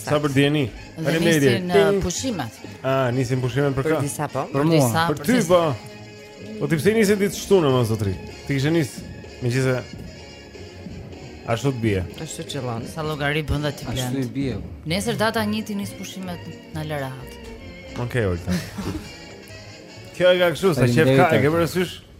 Sa për dijeni? Faleminderit. Nisim uh, pushimet. Ah, nisin pushimet për kë? Për disa po. Për mua. Për ty po. Po ti pse nis ditën e shtunë more zotëri? Ti kishe nis. Megjithëse ashtu të bie. Ashtu qëllon, sa llogari bën ti plan. Ashtu i bie. Nesër data 1 ti nis pushimet në Larahat. Okej, okay, Olta. Kjo e ka kështu, sa qejf ka, e ke parasysh?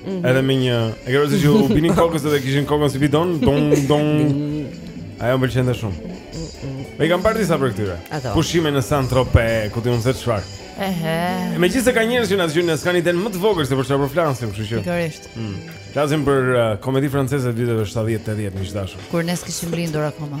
Mhm. Edhe me një, e ke parasysh që u binin kokës edhe kishin kokën si bidon, dong, dong, ajo më pëlqente shumë. Mhm i kam parë disa prej këtyre, pushime në San Trope, ku di unë se çfarë. Ehe. E megjithëse ka njerëz që në në dëgjojnë, s'kanë idenë më të vogël se për çfarë po flasim, kështu që. Pikërisht. Mm. Flasim për uh, komedi francese të viteve 70-80, e dashur. Kur ne s'kishim lindur akoma.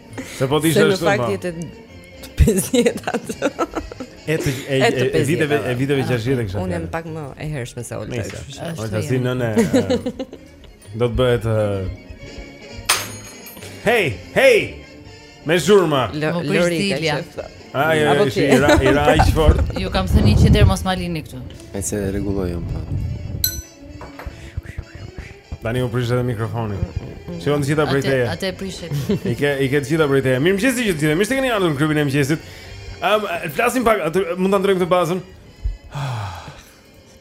Se po dish ashtu. Se në fakt janë të pesëdhjetat. E të e e viteve e viteve 60 kështu. Unë jam pak më e hershme se Olta. Po ta si nënë. Do të bëhet Hey, hey. Me zhurma. Lorika. Ai apo ti i re i re fort. Ju kam thënë që derën mos ma lini këtu. Ec e rregullojmë. Tani u prish dhe mikrofoni Janë të gjitha prej teje Atë e prishe I ke, i ke të gjitha prej teje Mirë mëngjesi të gjithë Mirë se keni ardhur në klubin e mëngjesit um, Flasim pak atë, Mund ta ndërrojmë këtë bazën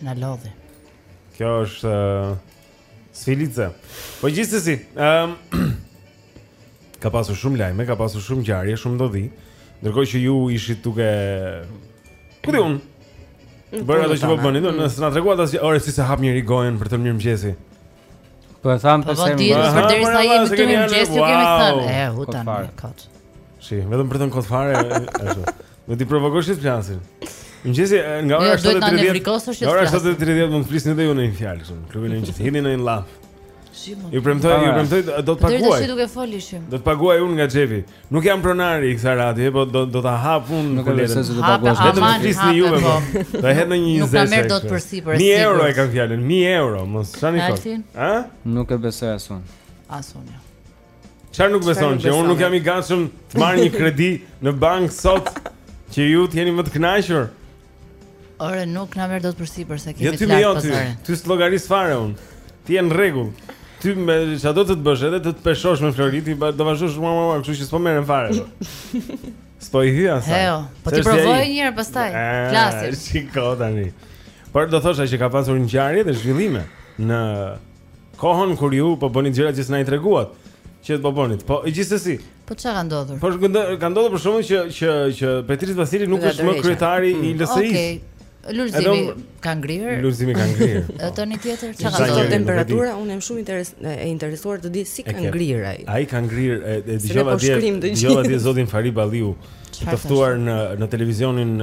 Na lodhi Kjo është uh, Sfilice Po gjithsesi um, Ka pasur shumë lajme, ka pasur shumë ngjarje, shumë ndodhi. Ndërkohë që ju ishit duke ku di unë, bërë ato që po bënit, dot s'na treguat asgjë, ore si s'e hap njeri gojën për të mirë mëngjesi. Po e thamë pse më. Po përderisa jemi te mirë mëngjes, ju kemi thënë. E hutuan kot. Si, vetëm për të kot fare ashtu. Do t'i provokosh të flasin. Mëngjesi nga ora 7:30. Jo, nga ora 7:30 mund të flisni edhe ju në një fjalë kështu. Klubi i mëngjesit. Hyni në një llaf. Ju premtoj, ju premtoj do të paguaj. Ne s'ishim duke fol ishim. Do të paguaj unë nga xhepi. Nuk jam pronari i kësaj radioje, po do do ta hap unë kuletën. Nuk do të paguash. Do të flisni ju me mua. Do hedh një 20. Nuk na merr dot përsipër. 1000 euro e kam fjalën, 1000 euro, mos çani kot. Ë? Nuk e besoj as unë. As unë. Jo. Çfarë nuk beson që unë nuk jam i gatshëm të marr një kredi në bankë sot që ju të jeni më të kënaqur? Ore, nuk na merr dot përsipër se e kemi jo, të lartë pazarin. Jo, ty s'të llogaris fare unë. Ti je në rregull. Ti me çfarëdo të të bësh edhe të të peshosh me flori ti, do vazhdosh mua mua, kështu që s'po merrem fare. S'po i hyj asaj. Jo, po ti provoje një herë pastaj. Klasik. Shiko tani. Por do thosha që ka pasur ngjarje dhe zhvillime në kohën kur ju po bëni gjëra që s'na i treguat që do bëni. Po gjithsesi. Po çka ka ndodhur? Po ka ndodhur për shkakun që që që Petrit Vasili nuk është më kryetari i mm. LSI-së. Okej. Lulzimi ka ngrirë. Lulzimi ka ngrirë. E tani tjetër çka ka ndodhur? Temperatura unë jam shumë interes e interesuar të di si ka ngrirë ai. Ai ka ngrirë e po dëgjova dje. Dëgjova dje zotin Fahri Balliu të ftuar në në televizionin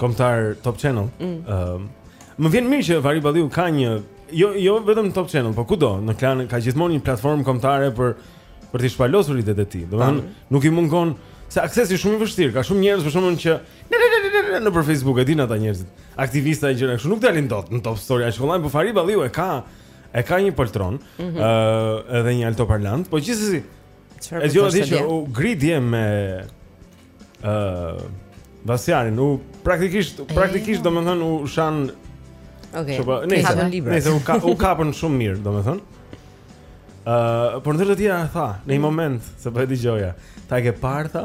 Kombëtar Top Channel. Ëm mm. um, Më vjen mirë që Fahri Balliu ka një jo jo vetëm Top Channel, por kudo, në Klan ka gjithmonë një platformë kombëtare për për të shpalosur idetë e tij. Domethënë, nuk i mungon se aksesi shumë i vështirë, ka shumë njerëz për shkakun që nëpër Facebook e din ata njerëzit. Aktivista e gjëra kështu nuk dalin dot në Top Story, as vëllai, po Fahri Balliu e ka e ka një poltron, ëh, mm -hmm. uh, edhe një altoparlant, po gjithsesi. E dëgjova ti që u gri dje me ë uh, Vasjarin, u praktikisht praktikisht domethënë u shan Okej. Okay. Nëse nëse u ka u kapën shumë mirë, domethënë. Ë, uh, por ndër të tjera tha, në një mm. moment se po e dëgjoja, ta ke parë tha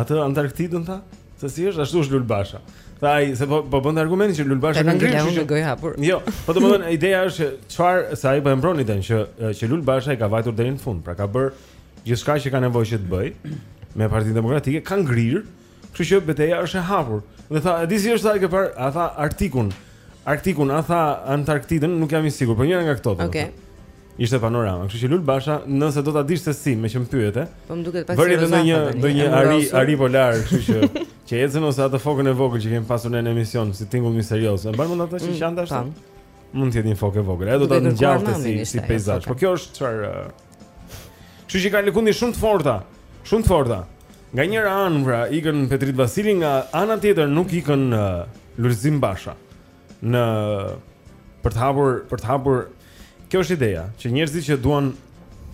atë Antarktidën tha, se si është ashtu është Lul Basha. Tha ai se po po bënte argumentin që Lul Basha ka ngrirë shumë gojë hapur. Jo, po domethënë ideja është çfarë se ai po e mbron idenë që që Lul Basha i ka vajtur deri në fund, pra ka bër gjithçka që ka nevojë që të bëjë me Partinë Demokratike ka ngrirë, kështu që beteja është e hapur. Dhe tha, e di si është ai që par, a tha Arktikun. Arktikun, a tha Antarktidën, nuk jam i sigurt, por njëra nga këto. Okej. Okay. Ishte panorama, kështu që Lul Basha, nëse do ta dish se si, meqë më pyete. Po më duket pasi do të një ndonjë ari ari polar, kështu që që ecën ose atë fokën e vogël që kemi pasur në emision, si tingull misterioz. E mban mend ata që mm, janë dashur. Mund të jetë një fokë e vogël. Ajo do ta ngjallte si si peizazh. Po kjo është çfarë uh, Kështu që ka lëkundje shumë të forta, shumë të forta. Nga njëra anë pra ikën Petrit Vasili, nga ana tjetër nuk ikën uh, Lulzim Basha. Në, për të hapur, për të hapur kjo është ideja, që njerëzit që duan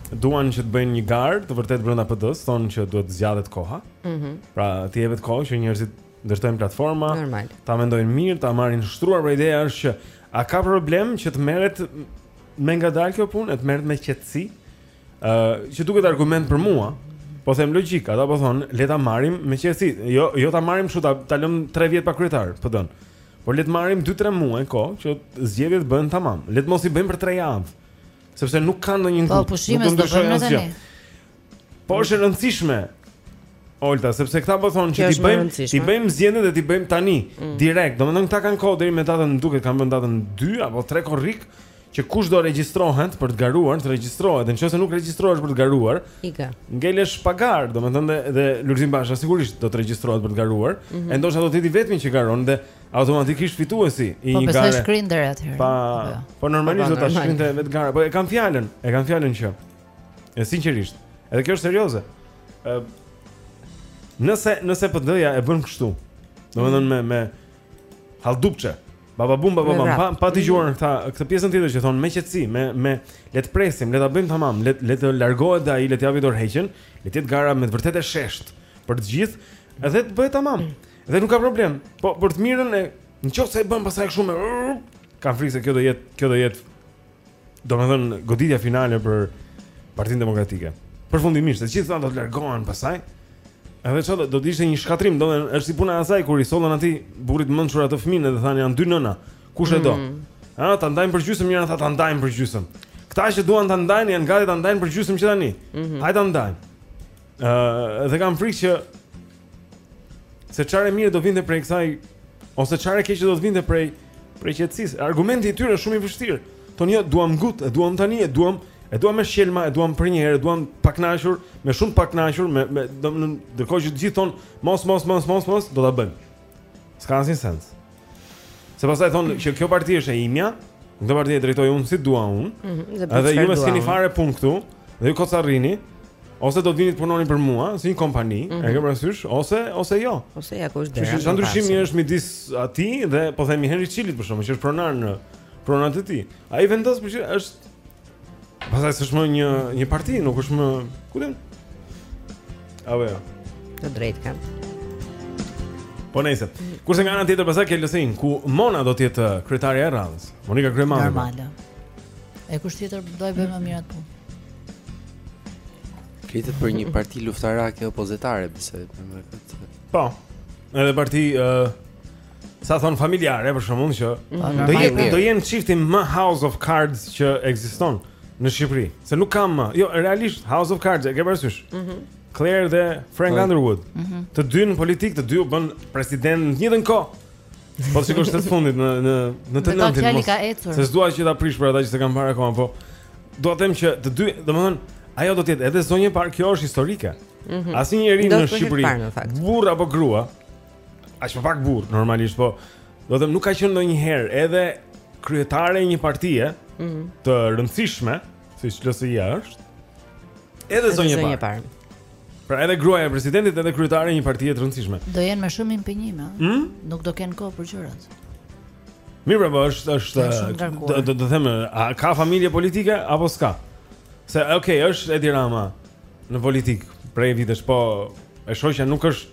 duan që të bëjnë një garë të vërtetë brenda PD-s, thonë që duhet të zgjatet koha. Mhm. Mm pra, t'i jepet kohë që njerëzit ndërtojnë platforma, Normal. ta mendojnë mirë, ta marrin shtruar por ideja është që a ka problem që të merret Me ngadalë kjo punë, e të merret me qetësi. Ë, uh, që duket argument për mua. Po them logjik, ata po thonë, le ta marrim me qetësi. Jo, jo ta marrim kështu ta ta lëmë 3 vjet pa kryetar, po don. Por le të marrim 2-3 muaj kohë që zgjedhjet bëhen tamam. Le të mos i bëjmë për 3 javë. Sepse nuk ka ndonjë ngut. Po pushime do të bëjmë tani. Po është e rëndësishme. Olta, sepse këta po thonë që t'i bëjmë, t'i bëjmë zgjedhjet dhe t'i bëjmë tani, mm. direkt. Domethënë këta kanë kohë deri me datën, duket kanë vënë datën 2 apo 3 korrik që kush do regjistrohet për të garuar, të regjistrohet. Dhe nëse nuk regjistrohesh për të garuar, ika. Ngelesh pa garë, domethënë dhe, dhe Lulzim Basha sigurisht do të regjistrohet për të garuar. Mm -hmm. E ndoshta do të jetë i vetmi që garon dhe automatikisht fituesi i po, një gare. Po besoj shkrin deri atëherë. Pa, po, jo. po normalisht do ta shkrinte vetë gara, po e kanë fjalën, e kanë fjalën që. E, sinqerisht. Edhe kjo është serioze. Ë Nëse nëse PD-ja e bën kështu, domethënë me me halldupçe, baba bum baba bam, pa, pa dëgjuar mm. këta këtë pjesën tjetër që thonë me qetësi, me me le të presim, le ta bëjmë tamam, le le të largohet ai, le të japë dorëheqjen, le të jetë gara me të vërtetë e sheshtë për të gjithë, edhe të bëhet tamam. Dhe nuk ka problem. Po për të mirën e nëse e bën pastaj kështu kam frikë se kjo do jetë, kjo do jetë Domethënë goditja finale për Partinë Demokratike. Përfundimisht, të gjithë ata do të largohen pasaj. Edhe çfarë do të ishte një shkatërrim, domethënë është si puna e asaj kur i sollën atij burrit të mençur atë fëmijën dhe thanë janë dy nëna, kush e do? Mm. Ha, ta ndajmë për gjysmë, njëra tha ta ndajmë për gjysmë. Këta që duan ta ndajnë janë gati ta ndajnë për gjysmë që tani. Mm -hmm. Hajde ta ndajmë. Ëh, uh, dhe kam frikë që se çfarë e mire do vinte prej kësaj ose çfarë e keqe do të vinte prej prej qetësisë. Argumenti i tyre është shumë i vështirë. Thonë jo, e duam ngut, e duam tani, e duam, e duam me shqelma, e duam përnjëherë, e duam pakënaqur, me shumë të pakënaqur, me me do të ndërkohë që të gjithë thonë mos mos mos mos mos do ta bëjmë. S'ka asnjë sens. Se pastaj thonë që kjo parti është e imja, Në këtë parti e drejtoj unë si dua unë mm -hmm, Edhe ju me s'keni fare punë këtu Dhe ju kot sa rrini Ose do të vini të punoni për mua Si një kompani mm -hmm. E ke parasysh Ose, ose jo Ose ja ku është dera Që që ndryshimi është midis atij Dhe po themi Henri Çilit për shembull Që është pronar në pronat e tij Ai vendos për që është Pastaj s'është më një një parti, nuk është më, ku di unë? A vë. Jo? Të drejtë kanë. Po nejse. Kurse nga ana tjetër pastaj ke LSI-në ku Mona do të jetë uh, kryetarja e radhës. Monika Kryemadhi. Normale. E kush tjetër do e bëjë më mirë atë? Flitet për një parti luftarake opozitare, besoj, domethënë. Po. Edhe parti ë uh, Sa thonë familjare për shkakun që mhm. do jetë do jenë çifti më House of Cards që ekziston në Shqipëri, se nuk ka më. Jo, realisht House of Cards e ke parasysh. Mhm. Mm Claire dhe Frank po. Underwood. Mm -hmm. Të dy në politikë, të dy u bënë president në të njëjtën kohë. Po sikur të fundit në në në të nëntin. Se s'dua që ta prish për ata që s'e kanë parë akoma, po dua të them që të dy, domethënë, ajo do të jetë edhe zonjë e parë, kjo është historike. Mm -hmm. Asnjëri në Shqipëri, burrë apo grua, aq më pak burrë normalisht, po do të them nuk ka qenë ndonjëherë edhe kryetare e një partie mm -hmm. të rëndësishme, siç LSI-ja është. Edhe zonja e parë. Par. Pra edhe gruaja e presidentit edhe kryetare e një partie të rëndësishme. Do jenë më shumë impenjime, ëh. Mm -hmm. Nuk do kenë kohë për gjërat. Mirë, pra, po është është do të them, a ka familje politike apo s'ka? Se okay, është Edi Rama në politikë prej vitesh, po e shoqja nuk është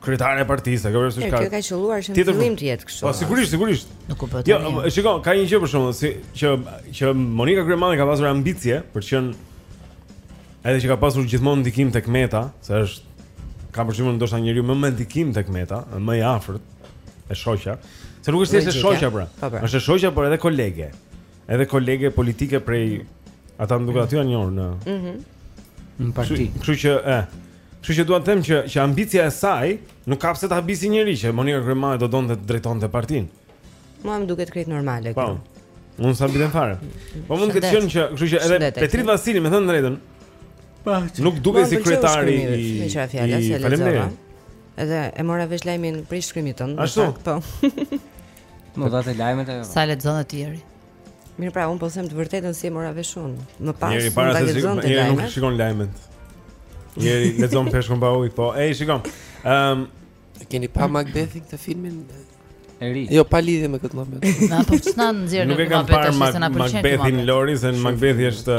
Kryetare e partisë, ka vërtetë ka. Kjo ka qelluar që në fillim të jetë kështu. Po sigurisht, sigurisht. Nuk u bëhet. Jo, shiko, ka një gjë për shkakun si që që Monika Kryemadhi ka pasur ambicie për të qenë Edhe që ka pasur gjithmonë ndikim tek Meta, se është kam përshtypjen ndoshta njeriu më me ndikim tek Meta, më i afërt e shoqja. Se nuk është thjesht e shoqja pra. Po, po. Është e shoqja por edhe kolege. Edhe kolege politike prej ata më duket aty janë njohur në. Mhm. Në parti. Kështu që e Kështu që dua të them që që ambicia e saj nuk ka pse ta habisi njeri që Monika Kryemadhi do donte të drejtonte partinë. Mua më duket krejt normale kjo. Po. Unë s'habitem fare. Po mund të thonë që, kështu që edhe Petrit Vasili, me thënë drejtën. Po. Nuk duket si kryetari i i Faleminderit. Edhe e mora vesh lajmin për shkrimin tënd. Ashtu. Po. Më dha të lajmet ajo. S'e lexon njeri. Mirë pra, unë po them të vërtetën si e mora vesh unë. Më pas Njeri para se shikon, njeri nuk shikon lajmet. Njeri lexon peshkun pa ujë, po. Ej, shikon. Ehm, um, keni pa Macbethin këtë filmin? Eri. Jo, pa lidhje me këtë moment. Na po ç'na nxjerr në Macbethin, s'na pëlqen. Nuk e kam parë Macbethin Lori, se Macbethi është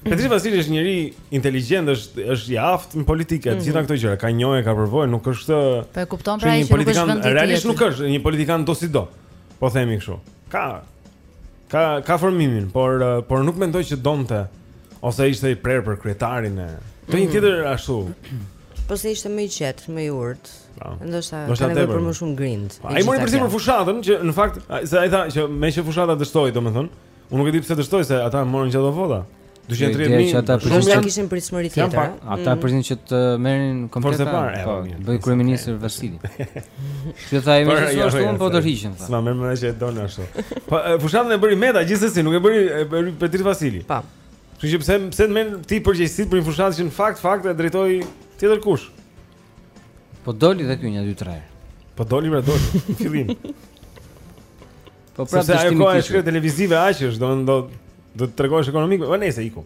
Petrit Vasili është njeri inteligjent, është është i aftë në politikë, mm -hmm. gjitha këto gjëra, ka njohje, ka përvojë, nuk është Po e kupton pra ai që nuk është vendi. Realisht nuk është një politikan dosido. Po themi kështu. Ka ka ka formimin, por eh, por nuk mendoj që donte ose ishte i prerë për kryetarin e. Të një mhm. tjetër ashtu. Po se ishte më i qetë, më i urtë. Po. Ndoshta ka nevojë për më shumë grind. Ai mori përsipër fushatën që në fakt se ai tha që meqë fushata dështoi, domethënë, Unë nuk e di pse dështoi se ata morën gjithë ato vota. 230 mijë. Ata prisnin që kishin pritshmëri tjetër. Ata mm. prisnin që të merrin komplet. Po, bëj kryeministër Vasili. Kjo tha jemi se ashtu un po të hiqen. S'ma merr mendja që e don ashtu. Po fushatën e bëri Meta gjithsesi, nuk e bëri e bëri Petrit Vasili. Po. Kështu që pse pse të merr ti përgjegjësi për një fushatë që në fakt fakt e drejtoi tjetër kush? Po doli dhe ky një 2-3 herë. Po doli pra doli. Fillim. Po pra, sepse ajo koha e shkretë televizive aq është, do do do të tregosh ekonomik, po nëse iku.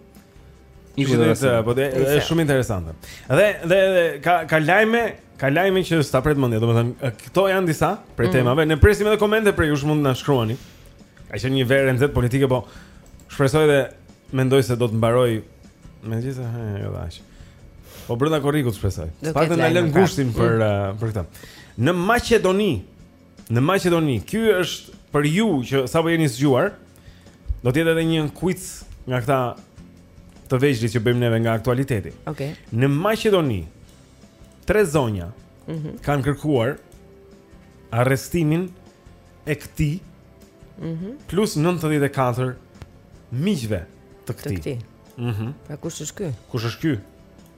Iku do të po dhe është shumë interesante. Dhe dhe dhe ka ka lajme, ka lajme që s'ta pret mendja, domethënë këto janë disa prej mm. temave. Ne presim edhe komente prej jush, ju mund të na shkruani. Ka qenë një verë e nxehtë politike, po shpresoj dhe mendoj se do të mbarojë megjithëse ha jo dash. Po brenda korrikut shpresoj. Paktën na lën gushtin për mm. eh, për këtë. Në Maqedoni Në Maqedoni, ky është për ju që sapo jeni zgjuar, do të jetë edhe një quiz nga këta të veçlit që bëjmë neve nga aktualiteti. Okej. Okay. Në Maqedoni, tre zonja mm -hmm. kanë kërkuar arrestimin e këtij mm -hmm. plus 94 miqve të këtij. Të këtij. Mm -hmm. Pra kush është ky? Kush është ky?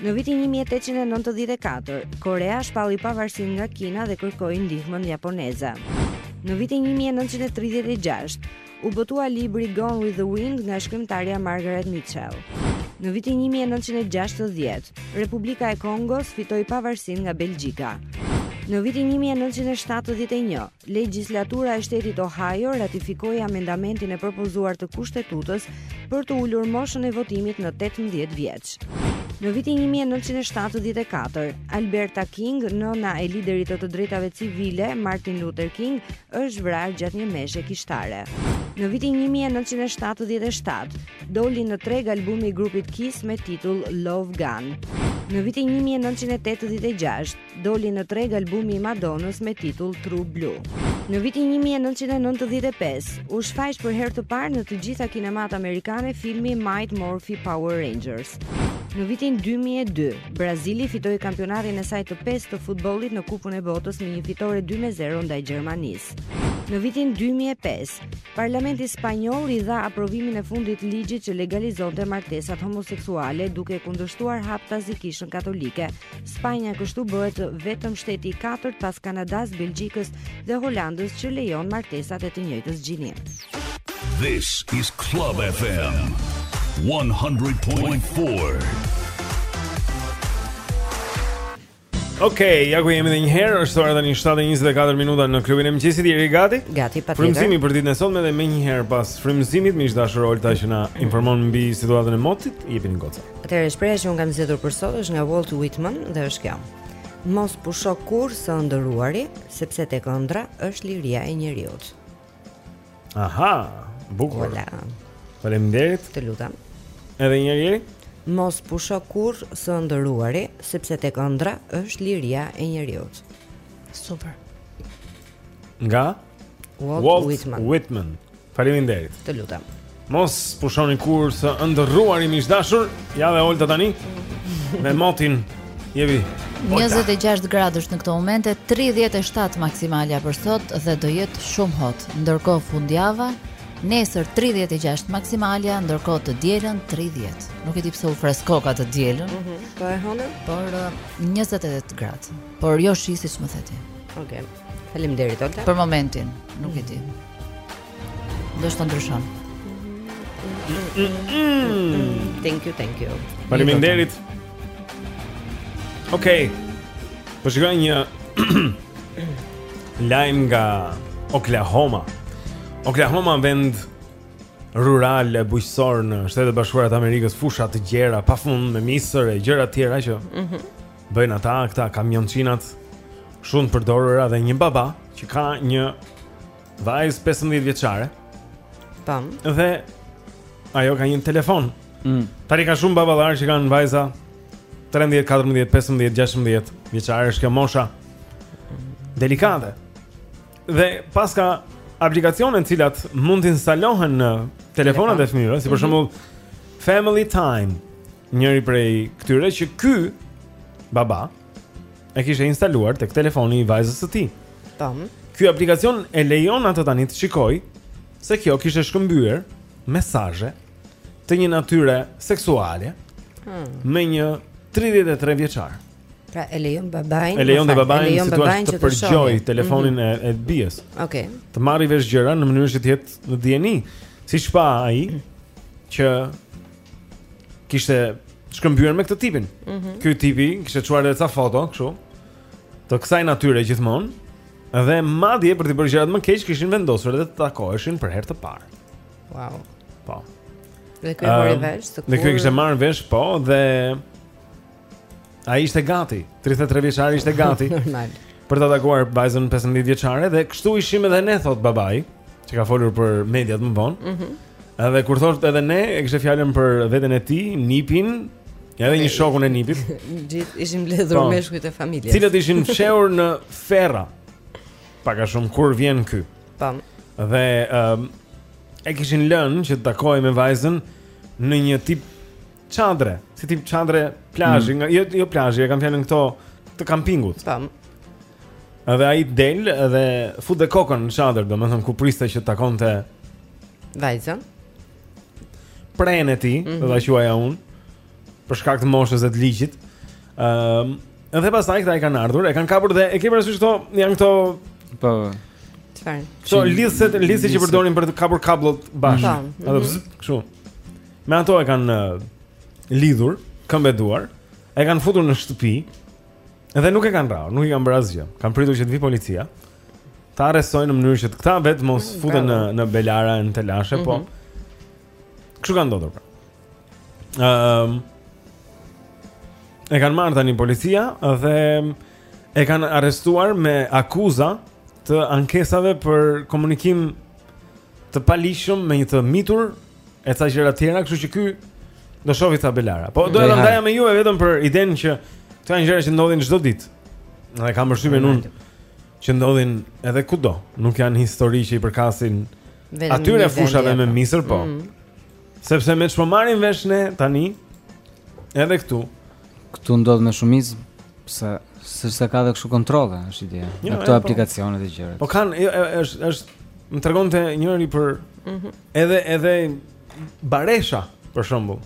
Në vitin një mijë e tetëqind e nëntëdhjetë e katër, Korea shpalli pavarësinë nga Kina dhe kërkoi ndihmën japoneze. Në vitin një mijë e nëntëqind e tridhjetë e gjashtë, u botua libri Gone with the Wind nga shkrimtarja Margaret Mitchell. Në vitin një mijë e nëntëqind e gjashtëdhjetë, Republika e Kongos fitoi pavarësinë nga Belgjika. Në vitin një mijë e nëntëqind e shtatëdhjetë e një, Legjislatura e shtetit Ohio ratifikoi amendamentin e propozuar të Kushtetutës për të ulur moshën e votimit në 18 vjeç. Në vitin 1974, Alberta King, nëna e liderit të të drejtave civile, Martin Luther King, është vrarë gjatë një meshe kishtare. Në vitin 1977, doli në treg albumi i grupit Kiss me titull Love Gun. Në vitin 1986, Doli në treg albumi i Madonës me titull True Blue. Në vitin 1995, u shfaq për herë të parë në të gjitha kinemat amerikane filmi Mighty Morphin Power Rangers. Në vitin 2002, Brazili fitoi kampionatin e saj të pestë të futbollit në Kupën e Botës me një fitore 2-0 ndaj Gjermanisë. Në vitin 2005, Parlamenti spanjoll i dha aprovimin e fundit ligjit që legalizonte martesat homoseksuale duke kundërshtuar haptazi Kishën Katolike. Spanja kështu bëhet vetëm shteti i katërt pas Kanadas, Belgjikës dhe Holandës që lejon martesat e të njëjtës gjini. This is Club FM 100.4. Okej, ja ku jemi dhe njëherë, është ora tani 7:24 minuta në klubin e mëngjesit. Eri, gati? Gati patjetër. Frymëzimi për ditën e sotme dhe menjëherë pas frymëzimit miq të dashur Olta që na informon mbi situatën e motit, jepin goca. Atëherë shprehja që unë kam zgjedhur për sot është nga Walt Whitman dhe është kjo. Mos pusho kurrë së ëndërruari, sepse tek ëndra është liria e njeriut. Aha, bukur. Voilà. Faleminderit. Të lutem. Edhe një herë. Mos pusho kurrë së ëndërruari, sepse tek ëndra është liria e njeriut. Super. Nga? Walt, Walt Whitman. Whitman. Faleminderit. Të lutem. Mos pushoni kurrë së ëndërruari miq të dashur, ja dhe Olta tani me motin jemi 26 gradë në këto momente, 37 maksimalja për sot dhe do jetë shumë hot. Ndërkohë fundjava nesër 36 maksimalja, ndërkohë të dielën 30. Nuk e di pse u freskoka të dielën. Mm -hmm. Po e hëna? Por 28 uh, gradë. Por jo shi siç më the ti. Okej. Okay. Faleminderit Olta. Për momentin, nuk e di. Do të ndryshojë. Thank you, thank you. Faleminderit. Okej. Po shikoj një lajm nga Oklahoma. Oklahoma vend rural e bujqësor në Shtetet e Bashkuara të Amerikës, fusha të gjera pafund me misër e gjëra të tjera që. Mhm. bëjnë ata këta kamionçinat shumë të përdorura dhe një baba që ka një vajzë 15 vjeçare. Tam. Dhe ajo ka një telefon. Mm. Tani ka shumë baballarë që kanë vajza 13, 14, 15, 16 vjeçare, është kjo mosha delikate. Dhe paska aplikacione të cilat mund të instalohen në telefonat e fëmijëve, si për mhm. shembull Family Time. njëri prej këtyre që ky baba e kishte instaluar tek telefoni i vajzës së tij. Tam. Ky aplikacion e lejon atë tani të shikojë se kjo kishte shkëmbyer mesazhe të një natyre seksuale hmm. me një 33 vjeçar. Pra e lejon babain. E lejon babain, e lejon babain që të përgjojë telefonin mm -hmm. e, e bijës. Okej. Okay. Të marrë vesh gjëra në mënyrë që të jetë në dijeni. Siç pa ai që kishte shkëmbyer me këtë tipin. Mm -hmm. Ky tipi kishte çuar edhe ca foto kështu. Të kësaj natyre gjithmonë. Dhe madje për t'i bërë gjërat më keq kishin vendosur edhe të takoheshin për herë të parë. Wow. Po. Dhe ky e mori vesh, të kur. Dhe ky e kishte marrë vesh, po, dhe Ai ishte gati, 33 vjeçari ishte gati. Normal. Për ta takuar vajzën 15 vjeçare dhe kështu ishim edhe ne thotë babai, që ka folur për mediat më vonë. Mhm. Mm edhe kur thoshte edhe ne, e kishte fjalën për veten e tij, nipin, edhe një shokun e nipit. Gjithë ishim mbledhur po. meshkujt e familjes. Të cilët ishin fshehur në ferra. Pak a shumë kur vjen ky. Tam. Po. Dhe ëm um, e kishin lënë që të takohej me vajzën në një tip Çadre, si tip çadre plazhi, mm. jo jo plazhi, e kam fjalën këto të kampingut. Tam. Edhe ai del dhe fut dhe kokën në çadër, domethënë ku priste që takonte vajzën. Prenë e tij, mm -hmm. do ta quaja unë, për shkak të moshës dhe të ligjit. Ëm, um, edhe pastaj këta i kanë ardhur, e kanë kapur dhe e ke parasysh këto, janë këto po çfarë? Këto lidhëset, lidhëset që përdorin për të kapur kablot bashkë. Mm -hmm. Edhe mhm. kështu. Me ato e kanë lidhur këmbë e duar, e kanë futur në shtëpi. Edhe nuk e kanë rrahur, nuk i kanë bërë asgjë. Kan pritur që të vi policia. Ta arrestojë në mënyrë që të këta vetë mos mm, futen në në belara në telashe, mm -hmm. po. Mhm. Kështu ka ndodhur. Pra. Ëm um, e kanë marrë tani policia dhe e kanë arrestuar me akuza të ankesave për komunikim të paligjshëm me një të mitur e ca gjëra të tjera, kështu që ky do shofi ca belara. Po do e ndaja me ju vetëm për idenë që këto janë gjëra që ndodhin çdo ditë. Dhe kam përshtypjen unë që ndodhin edhe kudo. Nuk janë histori që i përkasin atyre fushave me misër, po. Mm -hmm. Sepse me çfarë marrim vesh ne tani edhe këtu. Këtu ndodh me shumicë se sepse ka edhe kështu kontrolle, është ide. Jo, në këto po. aplikacione të gjëra. Po kanë është është më tregonte njëri për mm -hmm. Edhe edhe baresha, për shembull.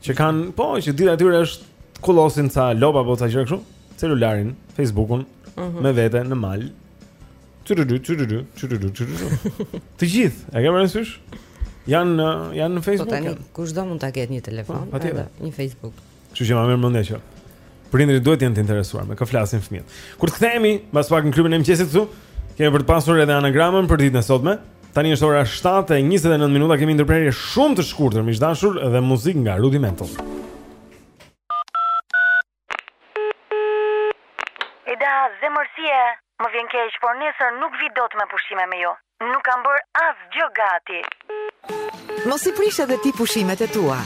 Që kanë, po, që dita e tyre është kullosin ca lopë apo ca gjëra kështu, celularin, Facebookun uh mhm. -huh. me vete në mal. Çurudu, çurudu, çurudu, çurudu. Të gjithë, e ke parasysh? Jan janë në po Facebook. Po tani kushdo mund ta ketë një telefon, po, edhe një Facebook. Kështu që më merr mendja që prindërit duhet të jenë të interesuar me kë flasin fëmijët. Kur të kthehemi, mbas pak në klubin e mëngjesit këtu, kemi për të pasur edhe anagramën për ditën e sotme. Tani është ora 7:29 minuta, kemi ndërprerje shumë të shkurtër, miq të dashur, dhe muzikë nga Rudimental. Ida, zemërsia. Më vjen keq, por nesër nuk vi dot me pushime me ju. Nuk kam bërë asgjë gati. Mos i prish edhe ti pushimet e tua!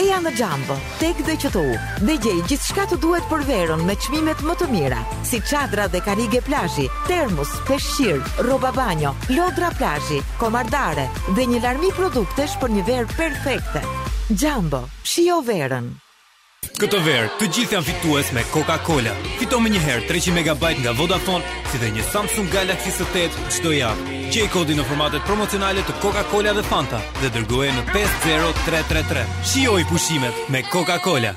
Eja në Jumbo, TEG dhe QTU, dhe gjej gjithçka të duhet për verën me çmimet më të mira, si çadra dhe karige plazhi, termus, peshqir, rroba banjo, lodra plazhi, komardare dhe një larmi produktesh për një verë perfekte. Jumbo, shijo verën! Këtë verë, të gjithë janë fitues me Coca-Cola. Fito menjëherë 300 MB nga Vodafone, si dhe një Samsung Galaxy S8 çdo javë. Gjej kodin në formatet promocionale të Coca-Cola dhe Fanta dhe dërgoje në 50333. Shijoji pushimet me Coca-Cola.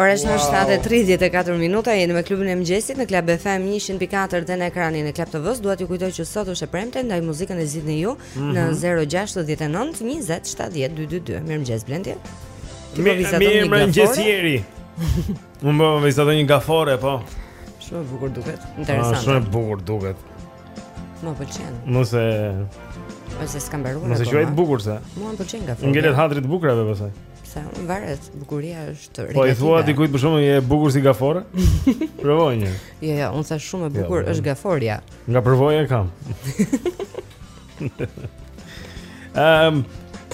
Ora është 7:34 minuta, jeni me klubin e mëngjesit në Club FM 104 dhe në ekranin e Club TV-s. Dua t'ju kujtoj që sot është e premte, ndaj muzikën e zgjidhni ju. mm -hmm. në 069 20 70 222. Mirëmëngjes Blendi. Mirëmëngjes Jeri. Unë po vizatoj një gaforre, po Shumë e bukur duket, ah, interesant Shumë e bukur duket Më pëlqen Mos e S'e kam mbaruar Mos e quaj të bukur se Më pëlqen gaforre U ngelet hatri të bukurave pastaj S'e, po varet, bukuria është relative Po i thua dikujt për shembull je e bukur si gaforre Provoje një Jo, jo, unë thashë shumë e bukur jo, është gaforrja Nga përvoja e kam Ehm, um,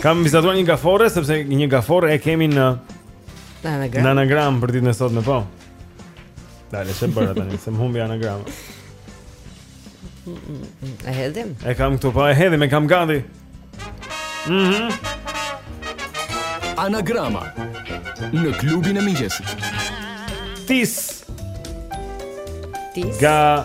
kam vizatuar një gaforre sepse një gaforre e kemi në në anagram. Në anagram për ditën e sotme, po. Dale, ç'e bëra tani, se më humbi anagrama. E hedhim? E kam këtu, po e hedhim, e kam gati. Mhm. Mm Anagrama në klubin e mëngjesit. Tis. Tis. Ga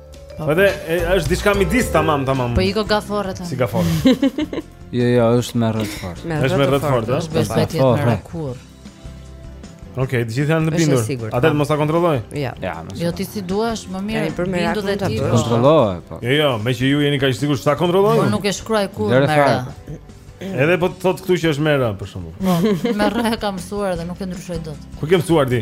Po, po. dhe është diçka midis tamam tamam. Po ik o gaforre. Si gaforret. Jo, jo, është me rr të fortë. Është me rr të fortë, është me rr të fortë. Është kur. Ok, të gjithë janë të bindur. Atëherë po. mos ta kontrolloj. Ja. Ja, mos. Jo ti si duash, më mirë. Ai për mirakull do ta bësh. Kontrolloj, po. Jo, jo, meqë ju jeni kaq të sigurt s'e ta kontrolloj. Unë nuk e shkruaj kurrë me rë. Edhe po të thotë këtu që është me rë për shembull. Po, me rë e kam mësuar dhe nuk e ndryshoj dot. Ku ke mësuar ti?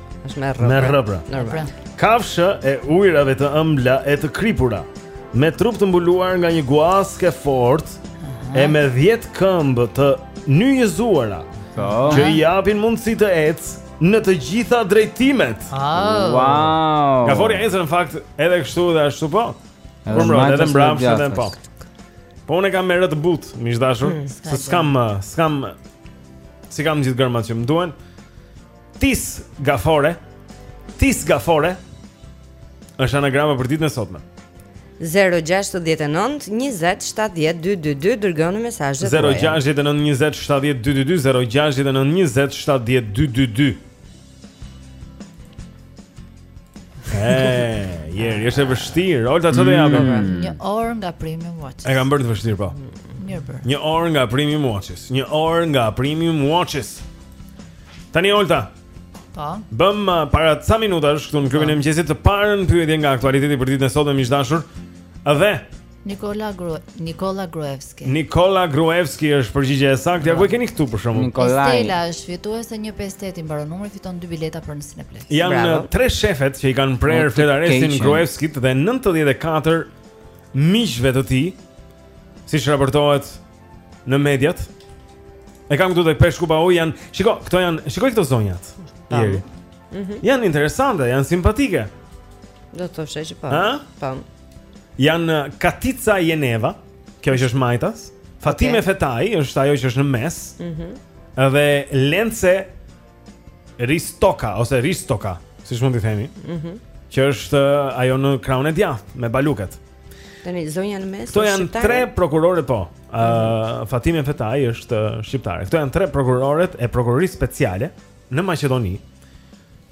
Është me rrë. Me pra. rrë pra. Normal. Kafshë e ujërave të ëmbla e të kripura, me trup të mbuluar nga një guaskë e fortë e me 10 këmbë të nyjëzuara, Po. që i japin mundësi të ecë në të gjitha drejtimet. Oh. Wow. Gaforrja ecën në fakt edhe kështu dhe ashtu po. Edhe Po mbrapsht, majtas edhe me mbrapsht edhe djathas. po. Po unë e kam me rë të butë, miq dashur, se s'kam uh, s'kam s'i kam gjithë gërmat që më duhen. Tis gafore. Tis gafore. Është anagrama për ditën e sotme. 069 20 70 222 Dërgoni mesazhet 069 20 70 222 069 20 70 222 Eee, Jeri, është e vështirë Olta, çfarë mm. japim? Një orë nga Premium Watches E kam bërë të vështirë, po Një orë nga Premium Watches Një orë nga Premium Watches Tani Olta. Po. Bëmë uh, para ca minutash këtu në klubin e po. mëngjesit të parën pyetje nga aktualiteti për ditën e sotme miq të dashur. Dhe Nikola Gru Nikola Gruevski. Nikola Gruevski është përgjigjja e saktë. Ja ku e keni këtu për shkakun. Nikola Stela është fituese 158 i mbaron numri fiton dy bileta për në Cineplexx. Janë uh, tre shefet që i kanë prerë fletarrestin Gruevskit dhe 94 miqve të tij. Siç raportohet në mediat. E kam këtu tek Peshku pa ujë janë. Shiko, këto janë, shikoji këto zonjat. Jeri. Mhm. Janë interesante, janë simpatike. Do të thoshë që po. Po. Janë uh, Katica Janeva, kjo që është majtas. Fatime okay. Fetai është ajo që është në mes. Mhm. Mm dhe Lençe Ristoka ose Ristoka, siç mund t'i themi. Mhm. Mm që është eh, ajo në krahun e djathtë me balluket. Tani zonja në mes. Këto janë tre prokurore po. Ë uh, mhm. Fatime Fetai është eh, shqiptare. Këto janë tre prokuroret e prokurorisë speciale në Maqedoni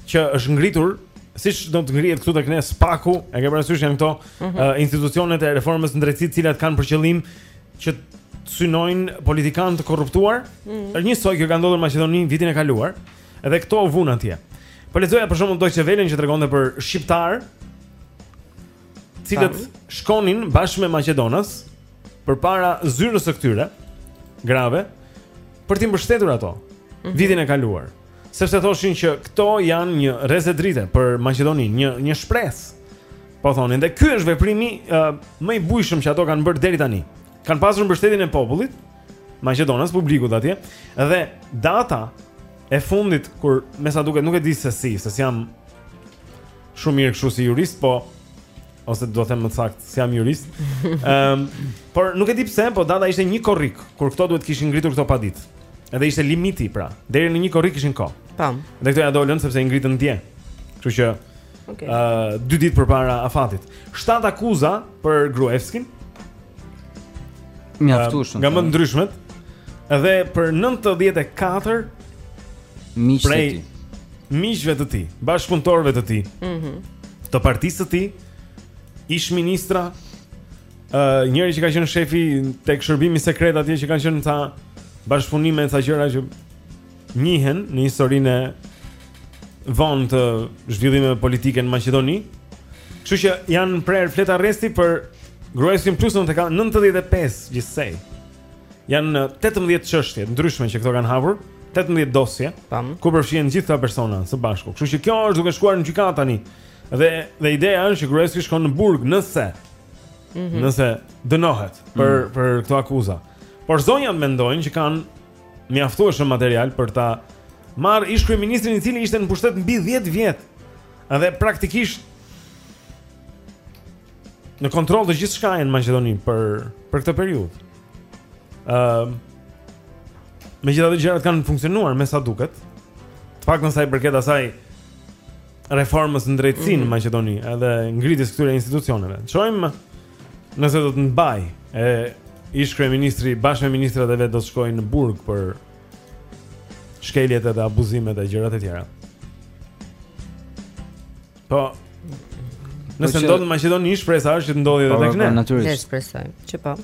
që është ngritur siç do të ngrihet këtu tek ne SPAK-u, e ke parasysh janë këto mm -hmm. uh, institucionet e reformës në drejtësi të cilat kanë për qëllim që të synojnë politikanë të korruptuar. Mm. Është njësoj, kjo ka ndodhur në Maqedoni vitin e kaluar, edhe këto u vunë atje. Po lexoja për shembull Deutsche Welle-n që tregonte për shqiptarë, të cilët shkonin bashkë me maqedonas përpara zyrës së këtyre grave për t'i mbështetur ato mm -hmm. vitin e kaluar. Sepse thoshin që këto janë një rreze drite për Maqedoninë, një një shpresë. Po thonin, dhe ky është veprimi uh, më i bujshëm që ato kanë bërë deri tani. Kanë pasur mbështetjen e popullit maqedonas, publikut atje, dhe data e fundit kur me sa duket nuk e di se si, se s'i jam shumë mirë kështu si jurist, po ose do të them më saktë, s'jam jurist. Ëm, um, por nuk e di pse, po data ishte një korrik kur këto duhet të kishin ngritur këto paditë. Edhe ishte limiti pra, deri në një korrik kishin kohë. Tam. Po. Dhe këto ia dolën sepse i ngritën dje. Kështu që Okay. Uh, dy ditë përpara afatit. Shtatë akuza për Gruevskin. Mjaftueshëm. Uh, nga më të ndryshmet. Edhe për 94 miqtë e tij. miqve të tij, bashkëpunëtorëve të tij, ëh, mm të partisë së tij, ish ministra, ëh, uh, njëri që ka qenë shefi tek shërbimi sekret atje që kanë qenë ta bashkëpunime ca gjëra që njihen në historinë e vonë të zhvillimeve politike në Maqedoni. Kështu që janë prerë fletarresti për Gruevskin plus 95 gjithsej. Janë 18 çështje të ndryshme që këto kanë hapur, 18 dosje, ku përfshihen gjithë këta persona së bashku. Kështu që kjo është duke shkuar në gjykatë tani. Dhe dhe ideja është që Gruevski shkon në burg nëse Mhm. nëse dënohet për Mm. për këto akuza. Por zonjat mendojnë që kanë mjaftueshëm material për ta marrë ish kryeministrin i cili ishte në pushtet mbi 10 vjet. Dhe praktikisht në kontroll të gjithçka në Maqedoni për për këtë periudhë. Ëm ehm, uh, Megjithatë gjërat kanë funksionuar me sa duket. Të paktën sa i përket asaj reformës në drejtësi në mm. Maqedoni, edhe ngritjes këtyre institucioneve. Shohim nëse do të mbaj e ish kryeministri bashkë me ministrat e vet do të shkojnë në burg për shkeljet edhe abuzimet e gjërat e tjera. Po. Nëse ndodh në Maqedoni, shpresa është që të ndodhë edhe po, tek po, ne. Po, natyrisht. Ne shpresojmë që po.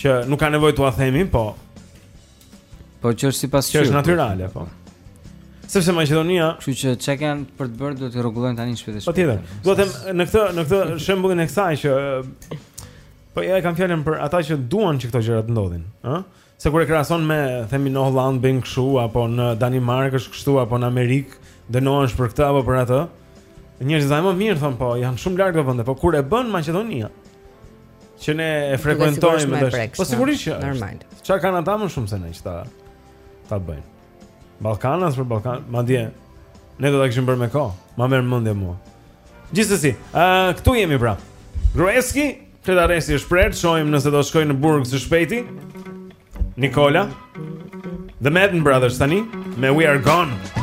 Që nuk ka nevojë t'ua themi, po. Po që është sipas çfarë? Që është natyrale, po. Sepse Maqedonia, kështu që çka kanë për të bërë do të rregullojnë tani në shpejtësi. Patjetër. Do të them në këtë në këtë shembullin e kësaj që po, ja, e kam fjalën për ata që duan që këto gjëra të ndodhin, ëh? Se kur e krahason me themi në Holandë bën kështu apo në Danimarkë është kështu apo në Amerikë dënohesh për këtë apo për atë. Njerëzit janë më mirë thonë po, janë shumë larg ato vende, po kur e bën Maqedonia që ne e frekuentojmë dash. Po sigurisht që normal. Çfarë kanë ata më shumë se ne që ta ta bëjnë. Ballkanas për Ballkan, madje ne do ta kishim bërë me kohë. Ma merr mendja mua. Gjithsesi, ë uh, këtu jemi pra. Gruevskit fletarresti është prerë, shohim nëse do shkojë në burg së shpejti. Nikola, The Madden Brothers tani me We Are Done.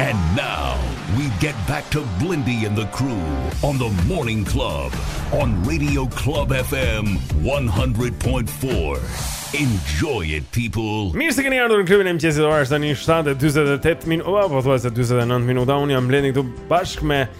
And now we get back to Blendi and the crew on the Morning Club on Radio Club FM 100.4. Enjoy it people. Mirë se keni ardhur në klubin e mëngjesit. Ora është tani 7:28 minuta, pothuajse 29 minuta. Unë jam Blendi këtu bashkë me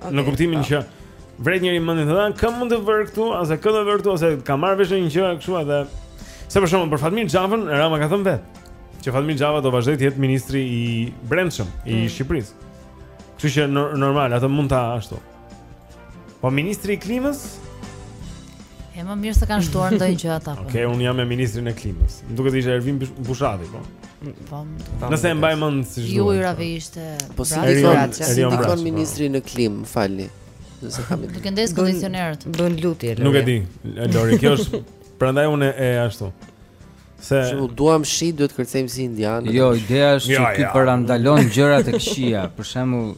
Okay, në kuptimin po. që vret njeri mendin tha, kë mund të vërë këtu, ose kë do vërë këtu, ose ka marrë vesh një gjë kështu edhe. Se për shembull, për Fatmir Xhafajn, Rama ka thënë vetë që Fatmir Xhafaj do vazhdojë të jetë ministri i Brendshëm i mm. Shqipërisë. Kështu që normal, atë mund ta ashtu. Po ministri i Klimës? E më mirë se kanë shtuar ndonjë gjë ata. Po. Okej, okay, unë jam me ministrin e klimës. Më duket se ishte Ervin Bushati, po. Po. Nëse e mbaj mend siç duhet. Ju i rave ishte. Po si ndikon, si ndikon ministri në klimë, falni. Nëse kam. Duke ndezur kondicionerët. Bën lutje. Nuk e di. Lori, kjo është prandaj unë e ashtu. Se Shumë duam shi, duhet të kërcejmë si indianë. Jo, ideja është jo, që ky jo. parandalon gjërat e këqija, për shembull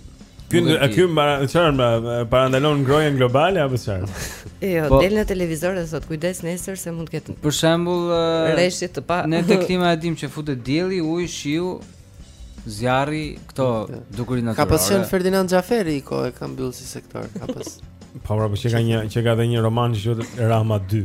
Ky a ky para çfarë parandalon ngrohjen globale apo çfarë? Jo, po, del në televizor dhe thot kujdes nesër se mund të ketë. Për shembull, reshje të pa. Ne te klima e dim që futet dielli, uji, shiu, zjarri, këto dukuri natyrore. Ka pas qenë Ferdinand Xhaferri një kohë e ka mbyllë si sektor, ka pas. Po, pra, po që ka një që ka dhe një roman që quhet Rama 2.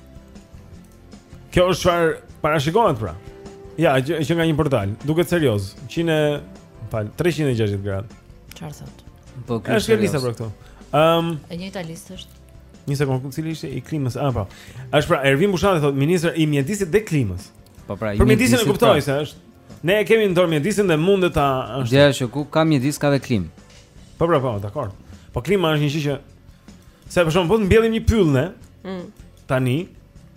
Kjo është çfarë parashikohet pra. Ja, që, që nga një portal, duket serioz. 100, fal, 360 gradë. Çfarë thot? Po kjo është lista për këtu. Ëm, um, e njëjta listë është. Një sekond, ku cili ishte i klimës? Ah, po. Është pra Ervin Bushati thot, ministër i mjedisit dhe klimës. Po pra, i mjedisit. Për mjedisin e kuptoj pra. se është. Ne e kemi në dorë mjedisin dhe mund të ta është. Gjëja që ku ka mjedis ka dhe klimë. Po pra, po, dakor. Po klima është një gjë që Se për shembull, po të mbjellim një pyll ne, mm. tani,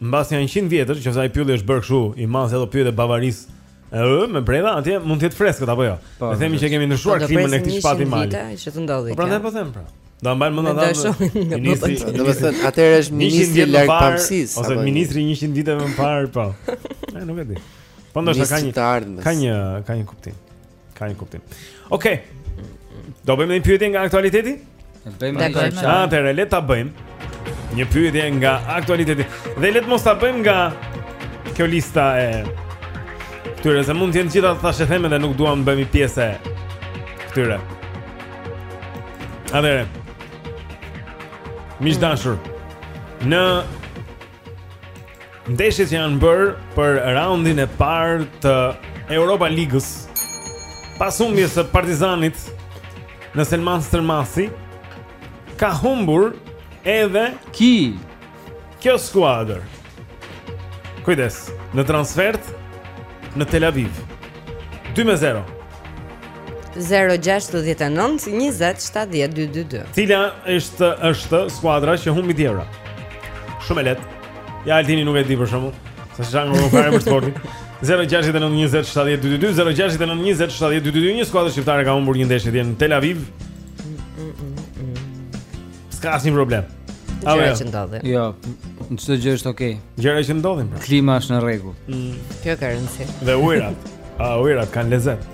mbas nja 100 vjetësh, që kur ai pyll është bërë kështu, i madh si ato pyjet e Bavarisë, e rë, me bredha, atje mund të jetë freskët, apo jo? Po, dhe themi që kemi ndryshuar po, klimën e këtij shpati mali. Po, që të ndodhi, po, pra, ne po them, pra. Do mbajmë mend ata. Do të thënë, atëherë është ministri largpamësisë. Ose ministri 100 vite më parë, po. Ai nuk e di. Po ndoshta ka një ka një ka një kuptim. Ka një kuptim. Okej. Okay. Do bëjmë një pyetje nga aktualiteti? Bëjmë një pyetje. Atëherë le ta bëjmë. Një pyetje nga aktualiteti. Dhe le të mos ta bëjmë nga kjo lista e këtyre se mund të jenë të gjitha thashetheme dhe nuk duam të bëhemi pjesë e këtyre. Atëherë. Miq të dashur. Në Ndeshjet që janë bërë për raundin e parë të Europa Ligës. Pas humbjes së Partizanit në Selman Stërmasi, ka humbur edhe ki kjo skuadër. Kujdes, në transfertë në Tel Aviv. 2-0. 0-6-19-27-12-2 Cila është, është skuadra që humbi dje pra? Shumë e lehtë Ja, Altini nuk e di për shembull se s'çan kokën fare për sportin 0-6-19-27-12-2 0-6-19-27-12-2 Një skuadër shqiptare ka humbur një ndeshje dje në Tel Aviv S'ka asnjë problem. Gjëra që ndodhin? Jo, çdo gjë është okay. Gjëra që ndodhin. Pra. Klima është në rregull. Mm, kjo ka rëndësi. Dhe ujërat. A ujërat kanë lezet.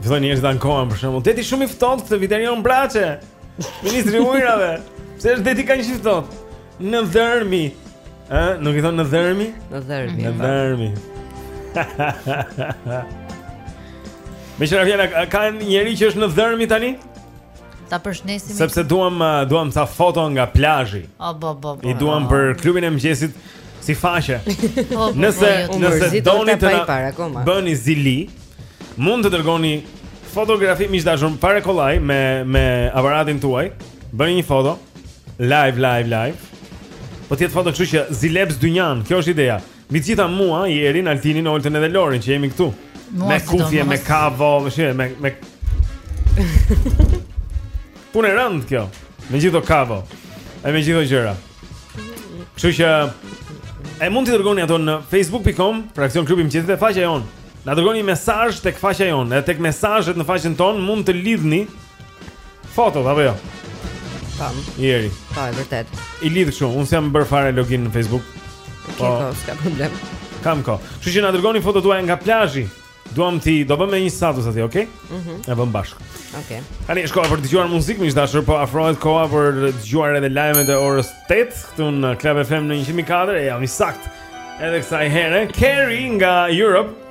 Vëlla, njerëzit ankohen për shembull. Deti shumë i ftohtë këtë vit Erion Braçe. Ministri i ujërave. Pse është deti kaq i ftohtë? Në Dhërmi. Ë, nuk i thonë në Dhërmi? Në Dhërmi. Në Dhërmi. Më shëra vjen ka njeri që është në Dhërmi tani? Ta përshëndesim. Sepse duam uh, duam ca foto nga plazhi. O bo bo bo. I duam për klubin e mëngjesit si faqe. Nëse nëse doni të na bëni zili, mund të dërgoni fotografi miq të dashur fare kollaj me me aparatin tuaj. Bëni një foto live live live. Po të jetë foto kështu që zileps dynjan, kjo është ideja. Mbi të gjitha mua, Jerin, Altinin, Oltën edhe Lorin që jemi këtu. Me kufje, me kavo, me shire, me... me... Punë e rëndë kjo, me gjitho kavo, e me gjitho gjëra. Kështu që... E mund t'i dërgoni ato në facebook.com, fraksion klubi i mëngjesit, faqja jonë. Na dërgoni mesazh tek faqja jonë, e tek mesazhet në faqen tonë, mund të lidhni... Fotot, apo jo? Pam. Jeri. Po, e vërtetë. I lidh kështu, unë s'jam bërë fare login në Facebook. Ke kohë, po, s'ka problem. Kam kohë. Kështu që na dërgoni fotot tuaja nga plazhi. Duam t'i, do bëjmë një status aty, okay? Mhm. Mm e bëjmë bashkë. Okay. Tani është koha për të dëgjuar muzikë, miq të dashur, po afrohet koha për të dëgjuar edhe lajmet e orës 8 këtu në Club FM në 100.4, e jam i saktë. Edhe kësaj herë, Carrie nga Europe.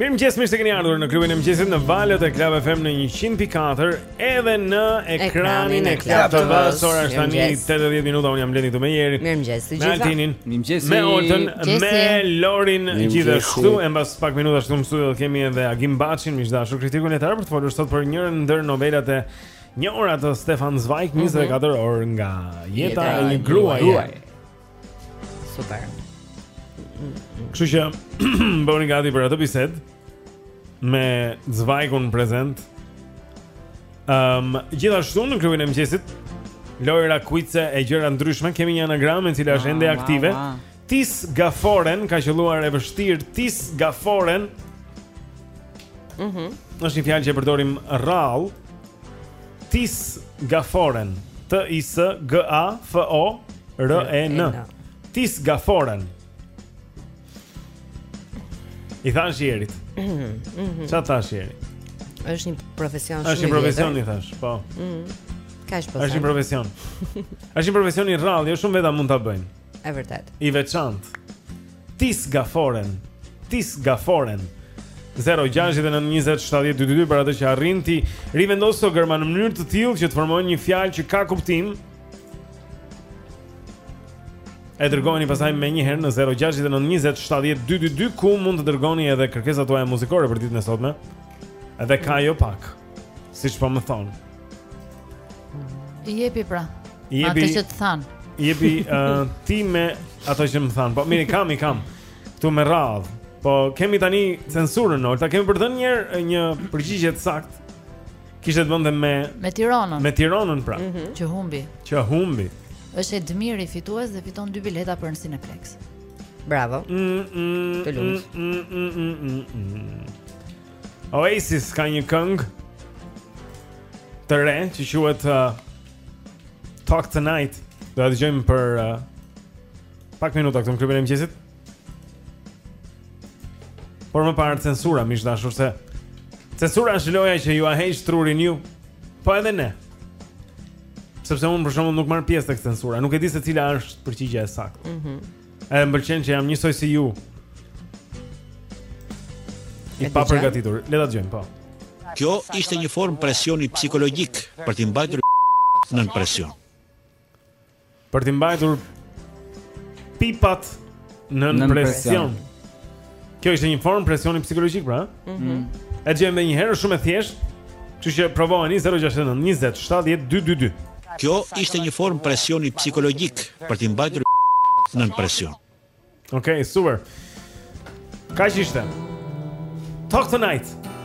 Mirëmëngjes, mirë se keni ardhur në klubin e mëngjesit në valët e Club FM në 100.4 Edhe në ekranin e Club TV-së Ora është tani 8 e 10 minuta, unë jam Blendi këtu me Jerin Mirëmëngjes, të gjithë Me Altinin, me Oltën, me Lorin gjithashtu, e mbas pak minutash këtu në studio do të kemi edhe Agim Baçin, miq të dashur kritikun letrar Për të folur sot për njërën ndër novelat e njohura të Stefan Zweig 24 mhm. orë nga jeta e një gruaj Super. Kështu që bëhuni gati për atë bisedë me Zvajkun prezent. Ehm, um, gjithashtu në klubin e mëngjesit lojëra kuice e gjëra të ndryshme kemi një anagramë e cila është ende ah, aktive. Ah, ah. Tis Gaforen ka qëlluar e vështirë Tis Gaforen. Mhm. Mm është një fjalë që e përdorim rrallë Tis Gaforen, T I S G A F O R E N. Tis Gaforen. I thashë Jerit. Mhm. mhm. Çfarë të thashë Jeri? Është një profesion shumë i vjetër. Është një profesion i thashë, po. Mhm. Kaq, është profesion. Është një profesion. Është një profesion i rrallë, jo shumë veta mund ta bëjnë. Është vërtet. I veçantë. Tis gaforen. Tis gaforen. 0692070222 për atë që arrin t'i rivendosë këto gërma në mënyrë të tillë që të formojnë një fjalë që ka kuptim. E dërgojeni pastaj menjëherë në 0692070222 ku mund të dërgoni edhe kërkesat tuaja muzikore për ditën e sotme. Edhe ka jo pak. Siç po më thon. I jepi pra. I jepi ato që të thanë. I jepi uh, ti me ato që më thanë. Po mirë, kam i kam. Tu me radhë. Po kemi tani censurën, Olta, kemi për të dhënë një një përgjigje të saktë. Kishte të bënte me me Tironën. Me Tironën pra. Mm -hmm. Që humbi. Që humbi. Është Edmiri fitues dhe fiton dy bileta për në Cineplex. Bravo. Mm, mm, të lumt. Mm, mm, mm, mm, mm. Oasis ka një këngë të re që quhet uh, Talk Tonight. Do ta dëgjojmë për uh, pak minuta këtu në klubin e mëngjesit. Por më parë censura miq të dashur se censura është loja që jua heq trurin ju. Po edhe ne. Sepse unë për shembull nuk marr pjesë tek censura, nuk e di se cila është përgjigja e saktë. Mhm. Mm E më pëlqen që jam njësoj si ju. I papërgatitur. Le ta dëgjojmë, po. Kjo ishte një formë presioni psikologjik për t'i mbajtur nën presion. Për t'i mbajtur pipat nën, nën presion. presion. Kjo ishte një formë presioni psikologjik, pra? Mhm. Mm -hmm. E dëgjojmë dhe një herë shumë e thjeshtë. Kështu që provojeni 069 20 70 222. Kjo ishte një formë presioni psikologjik për t'i mbajtur nën presion. Okej, okay, super. Kaq ishte. Talk tonight.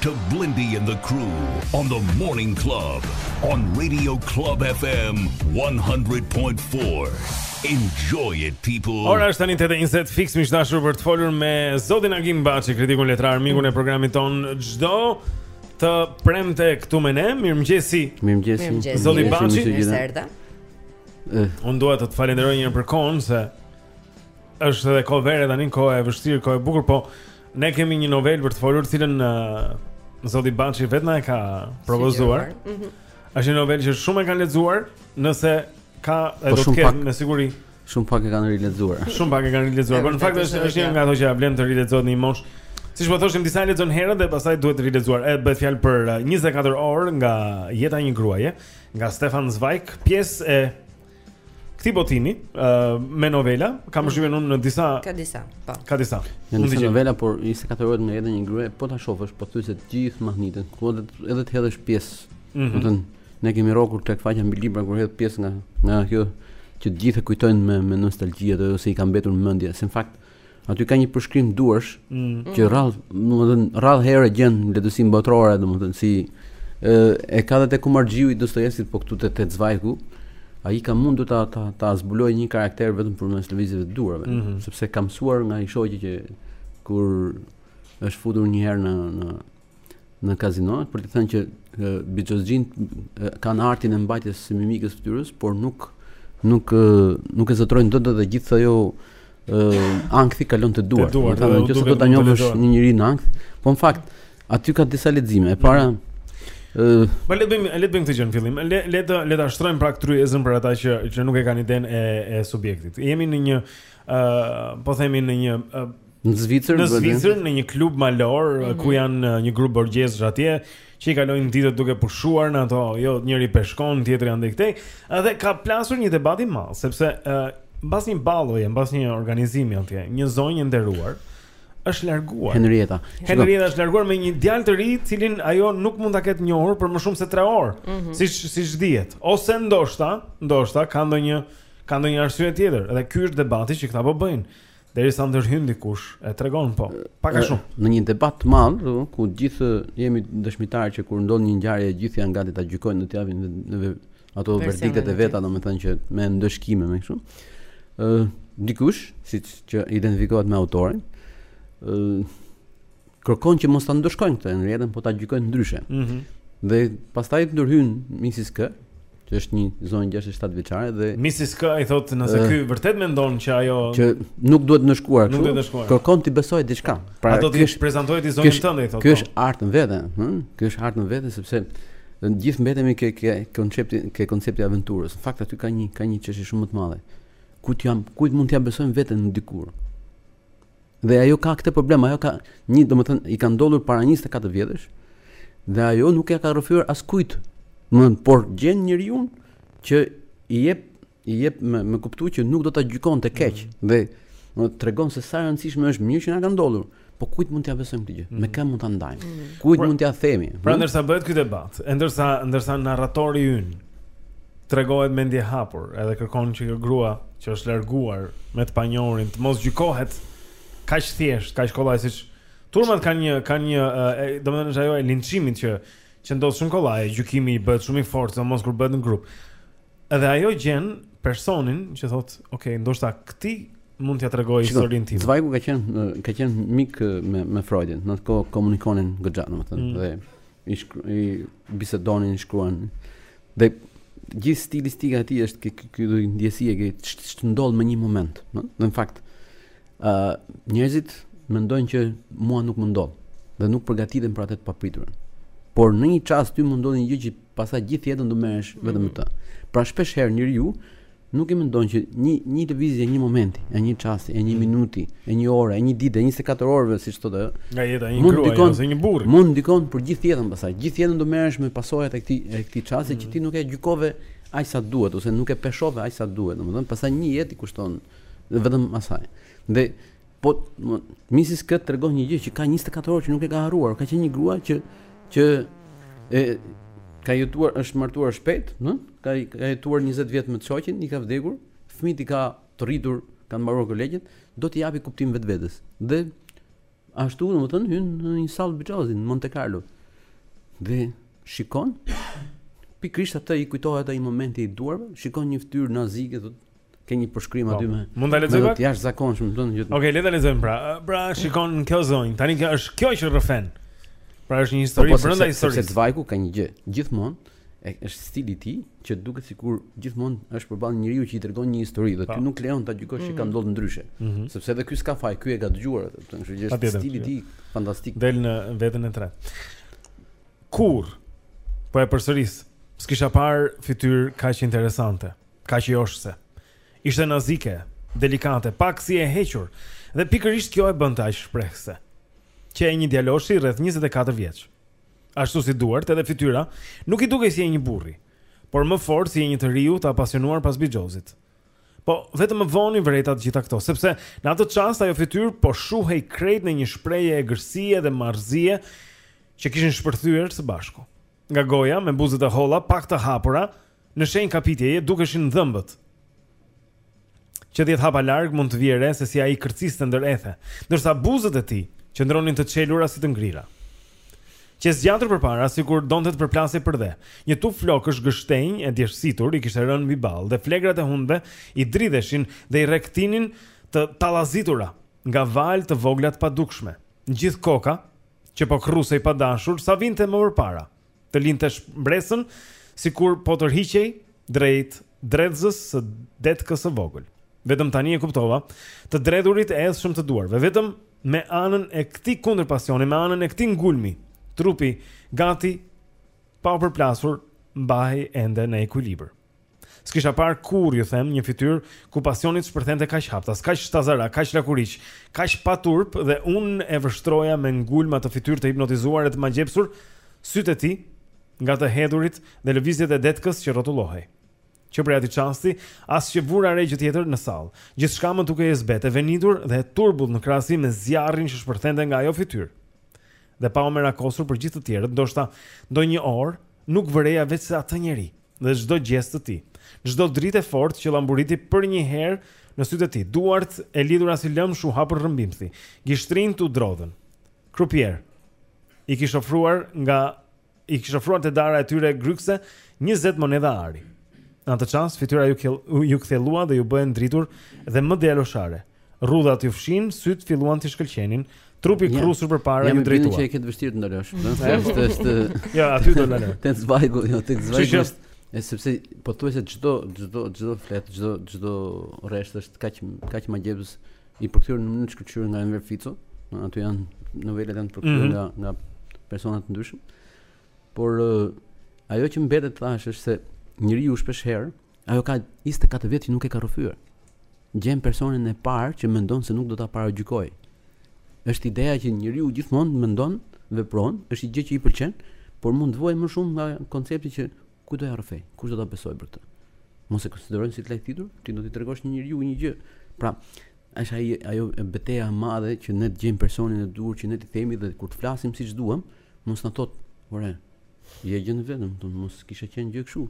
to Blendi and the crew on the Morning Club on Radio Club FM 100.4. Enjoy it people. Ora është tani 8:20 fiks miq të dashur për të folur me Zotin Agim Baçi, kritikun letrar, mikun e programit tonë çdo Të premte këtu me ne, mirëmëngjesi. Mirëmëngjesi. Mirëmëngjesi. Zoti Baçi, mirë se erdhe. Eh. Unë dua të të falenderoj një herë për kohën se është edhe kohë vere tani, kohë e vështirë, kohë e bukur, po ne kemi një novelë për të folur, të cilën uh, Zoti Baçi vetë na e ka propozuar. Mm -hmm. Është një novelë që shumë e kanë lexuar, nëse ka po edhe do të ketë me siguri. Shumë pak e kanë rilexuar. Shumë pak e kanë rilexuar, por në fakt është është një nga ato që ia vlen të rilexohet në një moshë. Siç po thoshim disa i lexon herët dhe pastaj duhen rilexuar. Edhe bëhet fjalë për 24 uh, orë nga jeta e një gruaje, nga Stefan Zweig, pjesë e këtij botimi, ë uh, me novela, kam mm. përshtypjen unë në disa Ka disa, po. Ka disa. Në disa novela, por 24 orë nga jeta e një gruaje, po ta shofësh, po thjesht të gjithë mahniten, ku edhe edhe të hedhësh pjesë. Mm -hmm. Ne kemi rrokur tek faqja mbi libra kur hedh pjesë nga nga kjo që të gjithë e kujtojnë me me nostalgji atë ose i ka mbetur në mendje. Se në fakt aty ka një përshkrim duarsh mm. që rrallë, domethënë rrallë herë e gjen në letërsinë botërore, domethënë si e, e ka dhe te Kumarxhiu i Dostojevskit, po këtu te te Zvajku, ai ka mundur ta ta ta zbulojë një karakter vetëm përmes lëvizjeve të duarve, mm -hmm. sepse ka mësuar nga i shoqi që kur është futur një herë në në në kazino, për t'i thënë që bixhozxhinjtë kanë artin e mbajtjes së mimikës së fytyrës, por nuk nuk nuk e zotërojnë dot dhe gjithë ajo ankthi kalon te duart. Do të thotë që do ta njohësh një njeri në ankth, po në fakt aty ka disa lexime. E para mm. Po le të bëjmë, le të bëjmë këtë gjë në fillim. Le le të le ta shtrojmë pra tryezën për ata që që nuk e kanë idenë e subjektit. Jemi në një ë uh, po themi në një uh, Në Zvicër, në Zvicër, në një klub malor mm -hmm. ku janë një grup borgjezësh atje që i kalojnë ditët duke pushuar në ato, jo njëri peshkon, tjetri andej këtej, edhe ka plasur një debat i madh, sepse uh, mbas një balloje, mbas një organizimi atje, një zonjë e nderuar është larguar. Henrieta. Henrieta është larguar me një djalë të ri, të cilin ajo nuk mund ta ketë njohur për më shumë se 3 orë, mm -hmm. siç siç dihet. Ose ndoshta, ndoshta ka ndonjë ka ndonjë arsye tjetër. Edhe ky është debati që këta po bëjnë. Derisa ndërhyn dikush, e tregon po, pak a shumë. Në një debat të madh, ku gjithë jemi dëshmitarë që kur ndodh një ngjarje, gjithë janë gati ta gjykojnë dhe t'japin në, në ato verdiktet e veta, domethënë që me ndëshkime me kështu. Ë dikush, siç që identifikohet me autorin, ë kërkon që mos ta ndëshkojnë këtë Henrietën, po ta gjykojnë ndryshe. Ëh. Mm -hmm. Dhe pastaj ndërhyn Mrs. K, që është një zonjë 67 vjeçare dhe Mrs. K i thotë nëse ky vërtet mendon që ajo që nuk duhet ndëshkuar kështu, kërkon t'i besojë diçka. Pra do të prezantosh ti zonjën tënde i thotë. Ky po. është art në vete, ëh? Hm? Ky është art në vete sepse dhe ne gjithë mbetemi ke ke koncepti ke koncepti i aventurës. Në fakt aty ka një ka një çështje shumë më të madhe. Kujt ia, kujt mund t'ia besojmë veten ne dikur? Dhe ajo ka këtë problem, ajo ka një, domethënë i ka ndodhur para 24 vjetësh dhe ajo nuk ia ka rrëfyer askujt. Mm por gjen njeriun që i jep i jep me, me kuptu që nuk do ta gjykonte keq mm. dhe tregon se sa e rëndësishme është mirë që na ka ndodhur. Po kujt mund t'ia besojmë këtë gjë? Mm. Me kë mund ta ndajmë? Mm. Kujt pra, mund t'ia themi? Pra ndërsa bëhet ky debat, e ndërsa ndërsa narratori ynë tregohet mendjehapur, edhe kërkon që kjo grua që është larguar me të panjohurin të mos gjykohet kaq thjesht, kaq kollaj siç turmat kanë një kanë një, domethënë është ajo e linçimit që që ndodh shumë kollaj, gjykimi i bëhet shumë i fortë, sidomos kur bëhet në grup. Edhe ajo gjen personin që thotë, "Ok, ndoshta këtij mund t'ia tregoj historinë time." Zvajku ka qenë ka qenë mik me me Freudin, në atë kohë komunikonin goxha, domethënë, mm. dhe i, shkru, i bisedonin, shkruan. Dhe gjithë stilistika e tij është ky ky ky ndjesi e që ndodh në një moment, no? Në fakt, ë uh, njerëzit mendojnë që mua nuk më ndodh dhe nuk përgatiten për atë të papriturën. Por në një çast ty mund ndodhi një gjë që pastaj gjithë jetën do merresh vetëm me të. Mhm. Pra shpesh herë njeriu Nuk e mendon që një një lëvizje e një momenti, e një çasti, e një minuti, e një ore, e një dite, e 24 orëve siç thotë ajo. Nga jeta e një gruaje, ose një burri. Mund ndikon për gjithë jetën pastaj. Gjithë jetën do merresh me pasojat e këtij e këtij çasti që ti nuk e gjykove aq sa duhet ose nuk e peshove aq sa duhet, domethënë pastaj një jetë i kushton vetëm asaj. Dhe Po, misis kët tregon një gjë që ka 24 orë që nuk e ka harruar. Ka qenë një grua që që e ka jetuar, është martuar shpejt, ëh? Ka ka jetuar 20 vjet me shoqin, i ka vdekur, fëmijët i ka të rritur, kanë mbaruar kolegjet, do t'i japi kuptim vetvetes. Dhe ashtu, domethënë, hyn në një sallë bixhozi në Monte Carlo. Dhe shikon pikërisht atë i kujtohet ai momenti i duarve, shikon një fytyrë nazike, thotë, Ke një përshkrim aty po, me. Mund ta lexoj pak? Jashtëzakonshëm, do të thotë. Okej, le ta lexojmë pra. Pra shikon kjo zonjë. Tani kjo është kjo që rrëfen. Pra është një po, histori po, brenda historisë. Sepse Cvajgu ka një gjë. Gjithmonë është stili i tij që duket sikur gjithmonë është përballë njeriu që i tregon një histori dhe ty nuk lejon ta gjykosh që ka mhm. ndodhur ndryshe. Mhm. Sepse edhe ky s'ka faj, ky e ka dëgjuar atë. Do të thotë është stili i tij fantastik. Del në veten e tretë. Kurrë, po e përsëris, s'kisha parë fytyrë kaq interesante. Kaq joshëse. Ishte nazike, delikate, pak si e hequr, dhe pikërisht kjo e bënte aq shprehëse. Qe e një djaloshi rreth 24 vjeç. Ashtu si duart edhe fytyra, nuk i dukej si e një burri, por më fort si e një të riu të apasionuar pas bixhozit. Po, vetëm më vonë i vërejta të gjitha këto, sepse në atë çast ajo fytyrë po shuhej krejt në një shprehje egërsie dhe marrëzie që kishin shpërthyer së bashku. Nga goja me buzët e holla pak të hapura, Në shenjë kapitjeje dukeshin dhëmbët. Që dhjetë hapa larg mund të vije re se si ai kërciste ndër ethe, ndërsa buzët e tij qëndronin të çelura si të ngrira. Qe zgjatur përpara, sikur donte të përplasej për dhe. Një tufë flokësh gështenjë e djersitur i kishte rënë mbi ballë dhe flegrat e hundëve i dridheshin dhe i regëtinin të tallazitura nga valë të vogla të padukshme. Gjithë koka që po krrusej pa dashur sa vinte më përpara. të linte mbresën sikur po tërhiqej drejt dredhëzës së detkë së vogël. Vetëm tani e kuptova, të dredhurit e ethshëm të duarve, vetëm me anën e këtij kundërpasioni, me anën e këtij ngulmi, trupi gati pa u përplasur mbahej ende në ekuilibër. S'kisha parë kurrë ju them një fytyrë ku pasioni të shpërthente kaq haptas, kaq shtazarak, kaq lakuriq, kaq pa turp dhe unë e vështroja me ngulm atë fytyrë të hipnotizuar e të magjepsur sytë e tij nga të hedhurit dhe lëvizjet e vetkës që rrotullohej. Që prej atij çasti, as që vura re gjë tjetër në sallë. Gjithçka më dukej e zbehtë, e venitur dhe e turbull në krahasim me zjarrin që shpërthente nga ajo fytyrë. Dhe pa u merakosur për gjithë të tjerët, ndoshta ndonjë orë nuk vëreja veçse atë njeri. dhe çdo gjest të tij, çdo dritë e fortë që llamburiti përnjëherë në sytë e tij, duart e lidhura si lëmsh u hapën rrëmbimthi, gishtrinjtë u drodhën. Krupieri kish afruar nga i kish afruar te dara e tyre grykse 20 monedha ari. Në atë çast fytyra iu kjell, iu kthjellua dhe iu bë e ndritur dhe më djaloshare. Rrudhat iu fshinë, sytë filluan të shkëlqenin, trupi i krusur përpara iu drejtua. Ja më vjen që e ke të vështirë të ndalosh. Do të thotë se është Ja, aty do ndaloj. Te Cvajgu, jo te Cvajgu. Është sepse pothuajse çdo çdo çdo fletë, çdo çdo rresht është kaq kaq magjepsës i përkthyer në mënyrë të shkëlqyer nga Enver Fico. Aty janë novelat janë përkthyer mm -hmm. nga nga persona të ndryshëm. Por ajo që mbetet thashë është se njeriu shpesh herë Ajo ka njëzet e katër vjet që nuk e ka rrëfyer. Gjen personin e parë që mendon se nuk do ta paragjykojë. Është ideja që njeriu gjithmonë mendon, vepron, ëh një gjë që i pëlqen, por mund të vuajë më shumë nga koncepti që ku do ia rrëfej, kush do ta besojë për këtë. Mos e konsiderojnë si të lajthitur, ti do t'i tregosh një njeriu një gjë. Pra, është ai ajo beteja e madhe që ne të gjejmë personin e duhur që ne t'i themi dhe kur të flasim siç duam, mos na thotë, "Ore, Je gjë në vete, mos kisha qenë gjë kështu.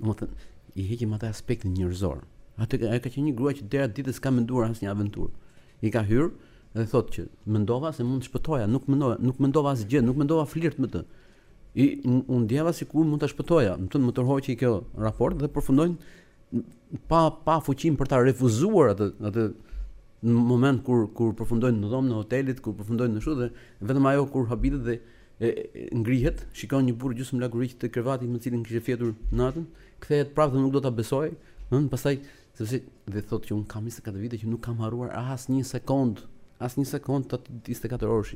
Domethënë, i heqim atë aspektin njerëzor. Atë ajo ka qenë një grua që deri atë ditë s'ka menduar asnjë aventurë. I ka hyrë dhe thotë që mendova se mund ta shpëtoja, nuk mendova, nuk mendova asgjë, nuk mendova flirt me të. U ndjeva sikur mund ta shpëtoja, domethënë më tërhoqi ky raport dhe përfundojnë pa pa fuqinë për ta refuzuar atë atë moment kur kur përfundojnë në dhomën e hotelit, kur përfundojnë në dhe vetëm ajo kur habitet dhe e, e, ngrihet, shikon një burrë gjysmë lakuriq te krevati me të cilin kishte fjetur natën, kthehet prapë dhe nuk do ta besojë, ëh, pastaj sepse dhe thotë që unë kam 24 vite që nuk kam harruar as një sekond, as një sekond të 24 orësh.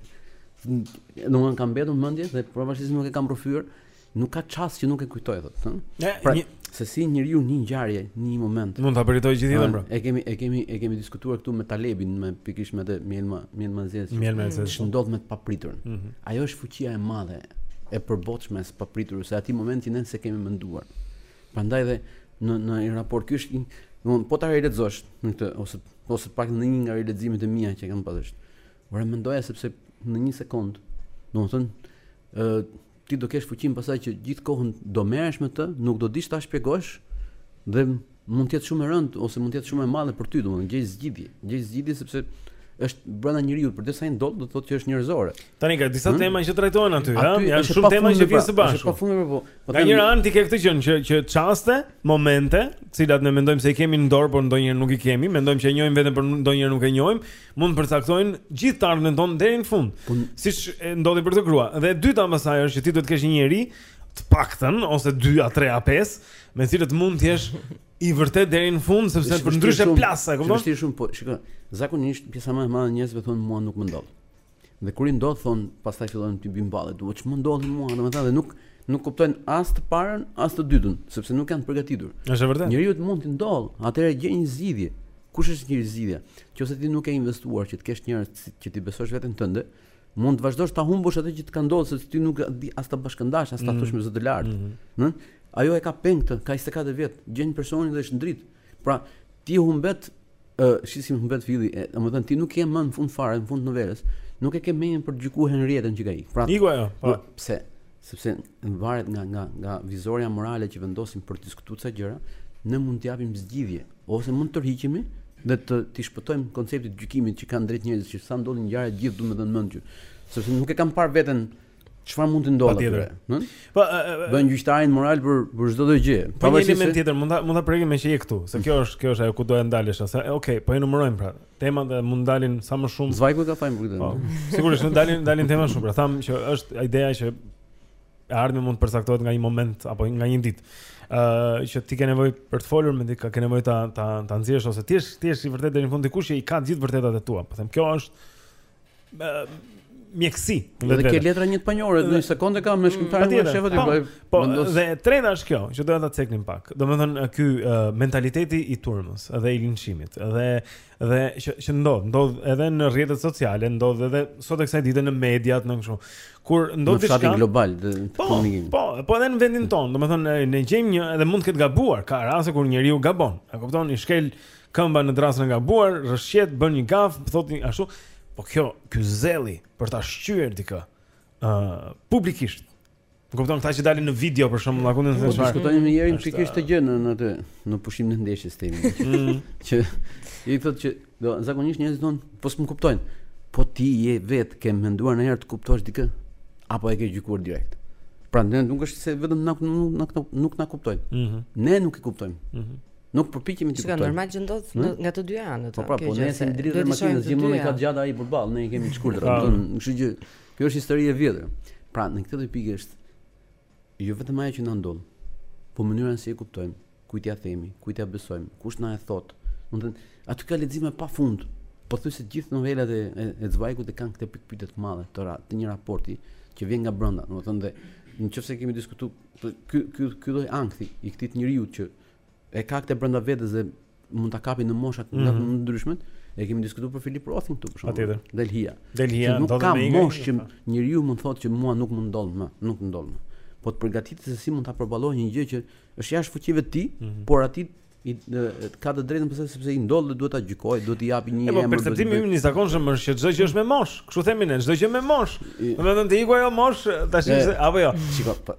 Më ka mbetur në mendje dhe pavarësisht nuk e kam rrëfyer, Nuk ka çast që nuk e kujtoj thotë, ëh. Hm? Pra, një... se si njeriu një ngjarje, një moment. Mund ta përjetojë gjithë jetën pra. E kemi e kemi e kemi diskutuar këtu me Talebin, me pikërisht me atë Mjellma, Mjellma e Zezë. Mjellma e Zezë. Që ndodh e papritur. Mm -hmm. Ajo është fuqia e madhe e përbotshme e së papriturës, se aty momenti ne s'e kemi menduar. Prandaj dhe në në një raport ky është një, domthon po ta rilexosh në këtë ose së paku në një nga rileximet e mia që kam pasur. Ora mendoja sepse në një sekond, domthon ë Ti do kesh fuqinë pastaj që gjithë kohën do merresh me të, nuk do dish ta shpjegosh dhe mund të jetë shumë e rëndë ose mund të jetë shumë e madhe për ty, domethënë gjej zgjidhje, gjej zgjidhje sepse është brenda njeriu, por derisa i ndodh do të thotë që është njerëzore. Tani ka disa hmm tema që trajtohen aty, ha? Janë shumë tema që vijnë së bashku. Është pafundme po. po Nga njëra anë ti ke këtë gjën që që çaste, momente, të cilat ne mendojmë se i kemi në dorë, por ndonjëherë nuk i kemi, mendojmë që e njohim veten por ndonjëherë nuk e njohim. mund të përcaktojnë gjithë të ardhmen tonë deri në fund. Po, Siç ndodhi për atë grua. Dhe e dyta mbasaj është që ti duhet të kesh një njeri të paktën ose 2 a 3 a 5 me të cilët mund të jesh i vërtet deri në fund sepse përndryshe plas, e kupton? Është shumë, po shikoj, zakonisht pjesa më e madhe e njerëzve thonë mua nuk më ndodh. Dhe kur i ndodh thonë, pastaj fillojnë t'i bëjnë ballë, duhet ç'më ndodhi mua, domethënë dhe nuk nuk kuptojnë as të parën, as të dytën, sepse nuk janë përgatitur. Është vërtet. Njeriut mund t'i ndodh, atëherë gjej një zgjidhje. Kush është një zgjidhje? Nëse ti nuk ke investuar që të kesh njerëz që t'i besosh veten tënde, mund të vazhdosh ta humbush atë që të ka ndodhur se ti nuk di as ta bashkëndash as ta thosh mm. me zë të lartë. Mm -hmm. Ajo e ka peng këtë, ka 24 vjet, gjen personin dhe është në dritë. Pra, ty humbet Ë, uh, shi si më humbet filli, domethënë ti nuk je më në fund fare, në fund të novelës. Nuk e ke menjen për të gjykuar Henrietën që ka ikur. Pra, Iku ajo, po. Pse? Sepse varet nga nga nga vizorja morale që vendosim për të diskutuar këto gjëra, ne mund të japim zgjidhje ose mund të tërhiqemi dhe të t'i shpëtojmë konceptit të gjykimit që kanë drejt njerëzit që sa ndodhin ngjarje gjithë duhet të japin mend, sepse nuk e kam parë veten Çfarë mund të ndodhë aty? Ëh? Po, bën gjyqtarin moral për për çdo gjë. Po një element tjetër mund ta mund ta prekim meqë je këtu, se kjo është kjo është ajo ku doja të ndalesha, se okay, po i numërojmë pra. Temat dhe mund dalin sa më shumë. Cvajgu ka fajin për këtë. Po, sigurisht mund dalin dalin tema shumë, pra thamë që është ideja që e ardhmja mund të përcaktohet nga një moment apo nga një ditë. Ëh, uh, që ti ke nevojë për të folur me dikë, ke nevojë ta ta ta nxjerrësh ose të jetë, të jetë i vërtetë deri në fund dikush që i ka gjithë vërtetat e tua. Po them, kjo është mjekësi. Dhe te letra e një të panjohure, në një sekondë ka me shkrimtarin e shefit të bëj. Po, po dhe e treta është kjo, që doja ta ceknim pak. Domethënë ky mentaliteti i turmës dhe i linçimit dhe dhe që që ndodh, ndodh edhe në rrjetet sociale, ndodh edhe sot e kësaj dite në mediat kështu. Kur ndodh diçka në fshatin global, dhe po, po, po edhe në vendin tonë, domethënë ne gjejmë një edhe mund të ketë gabuar, ka raste kur njeriu gabon. E kupton, i shkel Këmba në dërrasën e gabuar, rrëshqet, bën një gafë, thotë një ashtu. Po kjo, ky zelli për ta shqyer dikë, ë uh, publikisht. Më kupton këta që dalin në video për shembull, apo ndonjë çfarë. Po diskutoja me njërin pikërisht këtë gjë në në atë, në pushimin e ndeshjes tani. Mm. Që i thotë që do zakonisht njerëzit thonë, po s'më kuptojnë. Po ti vetë e ke menduar ndonjëherë të kuptosh dikë apo e ke gjykuar direkt. Prandaj nuk është se vetëm nuk nuk nuk na kuptojnë. Mm -hmm. Ne nuk e kuptojmë. Mm -hmm. Nuk përpiqemi të kuptojmë. Është normal që ndodh në nga të dy anët. Po pra, po ne si dritat e makinës, gjithmonë i ka gjatë ai përball, ne i kemi të shkurtër, domethënë, kështu që kjo është histori e vjetër. Pra, në këtë pikë është jo vetëm ajo që na ndodh, po mënyra se si e kuptojmë, kujt ja themi, kujt ja besojmë, kush na e thot. Domethënë, aty ka lexime pa fund. Po thuaj se të gjithë novelat e e, e Zvajkut e kanë këtë pikpyetje të madhe, të, ra, të një raporti që vjen nga brenda, domethënë dhe në qoftë se kemi diskutu, ky, ky, ky lloj ankthi i këtij njeriu që e ka këtë brenda vetes dhe mund ta kapi në mosha të mm -hmm. ndryshme. E kemi diskutuar për Filip Rothin këtu për shkak të Delhia. Delhia nuk ka mosh që njeriu mund të thotë që mua nuk më ndodh më, nuk më ndodh më. Po të përgatitë se si mund ta përballojë një gjë që është jashtë fuqive të tij, mm -hmm. por Artistit i ka të drejtën pse sepse i ndodh dhe duhet ta gjykoj, duhet t'i japi një po, emër. Po perceptimi më i zakonshëm është që çdo gjë është me mosh. Kështu themi ne, çdo gjë me mosh. Domethënë të iku ajo mosh tash apo jo. Shiko, po,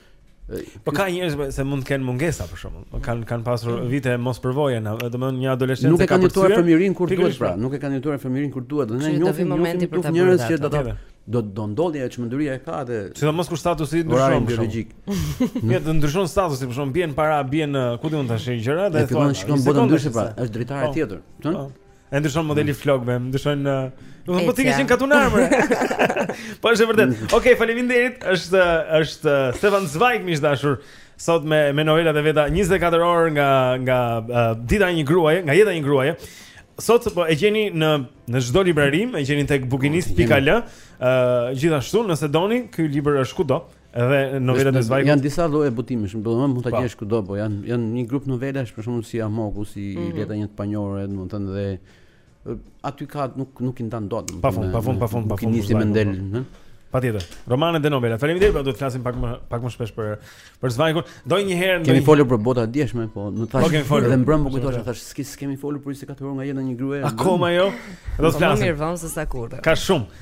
Po ka njerëz që se mund të kenë mungesa për shembull. Po kanë kanë pasur mm. vite mos përvoje, domethënë një adoleshencë nuk e kanë jetuar fëmijërinë kur duhet pra, nuk e kanë jetuar fëmijërinë kur duhet. Në një moment për të njerëz që do të do t'u ndodhi ajo çmenduria e ka dhe sidomos kur statusi ndryshon biologjik. Ne do ndryshon statusi, për shembull, bien para, bien ku di unë tash gjëra domethënë. Ne fillon shikon botën ndryshe pra, është dritare po. tjetër, kupton? Po. E ndryshon modeli i flokëve, ndryshon në Do të thotë që katun armë. Po është vërtet. Okej, okay, faleminderit. Është është Stefan Zweig miq të dashur sot me me novelat e veta 24 orë nga nga uh, dita e një gruaje, nga jeta e një gruaje. Sot e gjeni në në çdo librari, e gjeni tek bukinist.al. Ë uh, gjithashtu nëse doni, ky libër është kudo. Edhe novelat e Zweig janë disa lloje botimesh, domethënë mund ta po. gjesh kudo, po janë janë një grup novelash për shembull si Amoku, si mm -hmm. Letra e një të panjohure, domethënë dhe aty ka nuk nuk i ndan dot. Pa fund, pa fund, pa fund, pa fund. Bukinisti Mendel, ëh. Po. Patjetër. Romane dhe novela. Faleminderit, pra, do të flasim pak më pak më shpesh për për Zweig-un. Do një herë në Kemi folur për bota e djeshme, po, më thash po, dhe mbrëm po kujtohesha, thash s'ke s'kemi folur për 24 orë nga jeta e një gruaje. Akoma jo. Do të flasim. Më mirë vonë se sa kurrë. Ka shumë.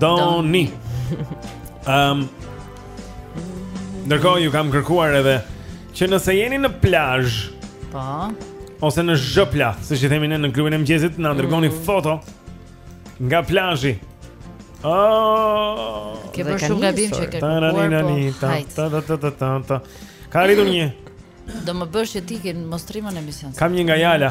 Doni. Ehm. Ndërkohë ju kam kërkuar edhe që nëse jeni në plazh, po, ose në zhëpla, siç i themi ne në klubin e mëngjesit, na dërgoni mm. foto nga plazhi. Oh, ke bërë shumë gabim që ke kërkuar. Po. Ka arritur një. Do më bësh që të iki në mes të emisionit. Kam një nga Jala.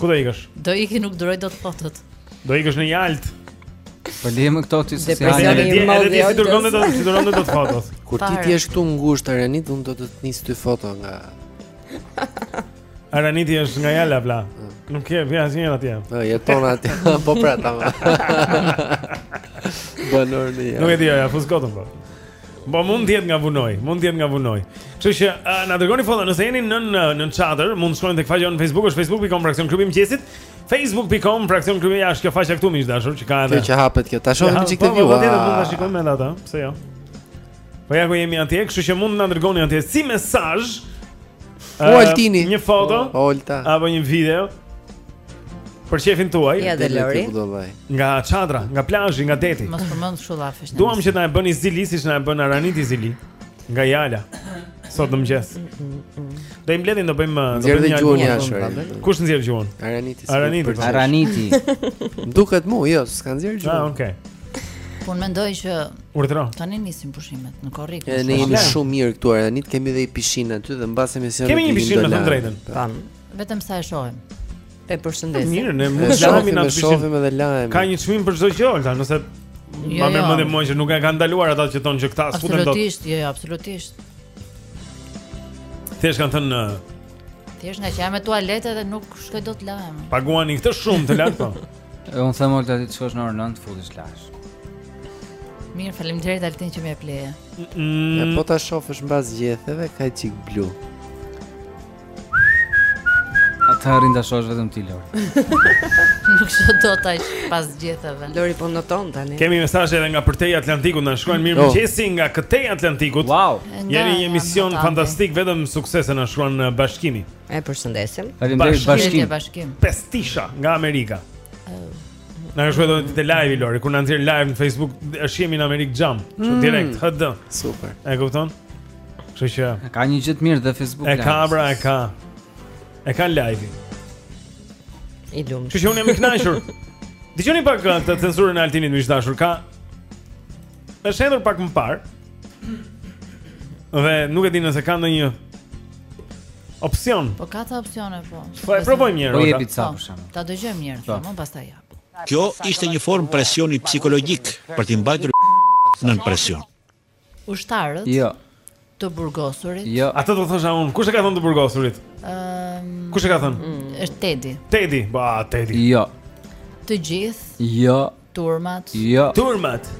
Ku do ikësh? Do ikë nuk duroj dot fotot. Do ikësh në Jalë. Po lëri këto ti se si janë. Edhe ti, edhe ti s'i duron dot, s'i duron dot fotot. Kur ti ti je këtu në gusht Aranit, unë do të të nis ty foto nga Araniti është nga Jala bla. Nuk vjen asnjë atje. Po jeton atje. Po pra tamam. Banor. Nuk e di ajo, fus gotën po. Po mund të jetë nga vunoj, mund të jetë nga vunoj. Kështu që uh, na dërgoni foto nëse jeni në në në çadër, mund të shkoni tek faqja në Facebook, është facebook.com fraksion klubi i mëngjesit. Facebook.com fraksion klubi ja është kjo faqja këtu miq të dashur që ka edhe. Kjo që hapet kjo. Ta shohim çik të vijë. Po vetë mund ta shikojmë edhe atë, pse jo? Po ja ku jemi atje, kështu që mund të na dërgoni atje si mesazh O ehm, Altini, një foto, Olta, apo një video për qejfin tuaj. Ja dhe Lori. Nga çadra, nga plazhi, nga deti. Mos përmend kështu llafesh. Duam që të na e bëni zili siç na e bën Araniti zili nga Jala. Sot në mëngjes. Do i mbledhim do bëjmë do bëjmë një gjuhë jashtë. Kush nxjerr gjuhën? Araniti. Araniti. Araniti. Duket mua, jo, s'ka nxjerrë gjuhën. Ah, okay. Po mendoj që Urdhëro. Tani nisin pushimet në korrik. Ne jemi shumë mirë këtu Aranit, kemi dhe pishinë aty dhe mbas emisionit. Kemi një pishinë në të drejtën tonë. Vetëm sa e shohim. E përshëndesim. Mirë, ne mund të lahemi në pishinë. Shohim edhe lahemi. Ka një çmim për çdo gjë, Olta, nëse jo, ma më jo. mendoj më që nuk e kanë ndaluar ata që thonë që këta s'futen dot. Absolutisht, jo, jo, absolutisht. Thjesht kanë thënë Thjesht nga që jam me tualet edhe nuk shkoj dot lahem. Paguani këtë shumë të lartë po. E unë them olta ti të shkosh në orën 9 futesh lahesh. Mirë, faleminderit Altin që më jep leje. Ja po të shofësh mbas gjetheve ka çik blu. Atë arrin ta shohësh vetëm ti Lori. Nuk shoh dot ai pas gjetheve. Lori po noton tani. Kemi mesazhe edhe nga përtej Atlantikut, na shkruan mirë oh. mëngjesi nga këtej Atlantikut. Wow. Jeni një emision fantastik, vetëm suksese na shkruan bashkimi. E përshëndesim. Faleminderit bashkim. bashkim. Postrisha nga Amerika. Na shkruan edhe te live Lori, kur na nxjerr live në Facebook, edhe jemi në Amerikë xham, mm. direkt HD. Super. E kupton? Kështu që ka një gjë të mirë te Facebook. E ka bra, e ka. E ka live. I lum. Kështu që unë jam i kënaqur. Dëgjoni pak uh, të censurën e Altinit miq të dashur, ka Është hedhur pak më parë. Dhe nuk e di nëse ka ndonjë opsion. Po ka ca opsione po. Po e provojmë njëherë. Po jepi ca për shkak. Ta dëgjojmë njëherë, po. më pastaj ja. Kjo ishte një formë presioni psikologjik për t'i mbajtur nën presion. Ushtarët? Jo. Të burgosurit? Jo. Atë do thosha unë. Kush e ka thënë të burgosurit? Ëm. Um, Kush e ka thënë? Mm. Është Tedi. Tedi, ba Tedi. Jo. Të gjithë? Jo. Turmat? Jo. Turmat.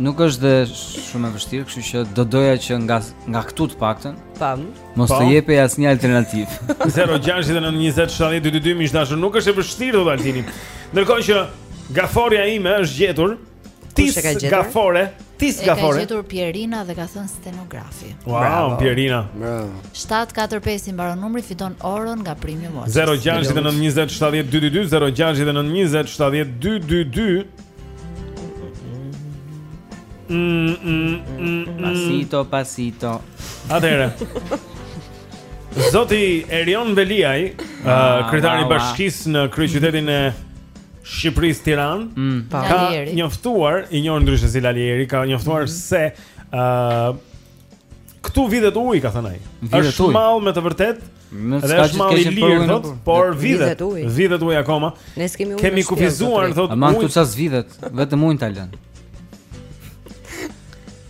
Nuk është dhe shumë e vështirë, kështu që do doja që nga nga këtu të paktën. Pam. Mos të jepej asnjë alternativë. 0692070222 miq të dashur, nuk është e vështirë thotë Altini. Ndërkohë që metafora ime është gjetur, Tis gafore, tis gafore. Ka gjetur Pierina dhe ka thënë stenografi. Wow, Pierina. Bravo. 745 i mbaron numri fiton orën nga Premium Watch. 0692070222 0692070222. Mm, mm, mm, pasito, pasito. Atëre. Zoti Erion Veliaj, uh, kryetari i bashkisë në kryeqytetin e Shqipërisë Tiranë mm, po. ka njoftuar i njohur ndryshe si Lali Eri ka njoftuar mm -hmm. se ë uh, këtu vidhet uji ka thënë ai. Është mall me të vërtetë. Dhe është mall i lirë thot, por vidhet uji. Vidhet uji akoma. Ne s'kemi uji. Kemi kufizuar thot. Aman këtu ça s'vidhet, vetëm ujin ta lën.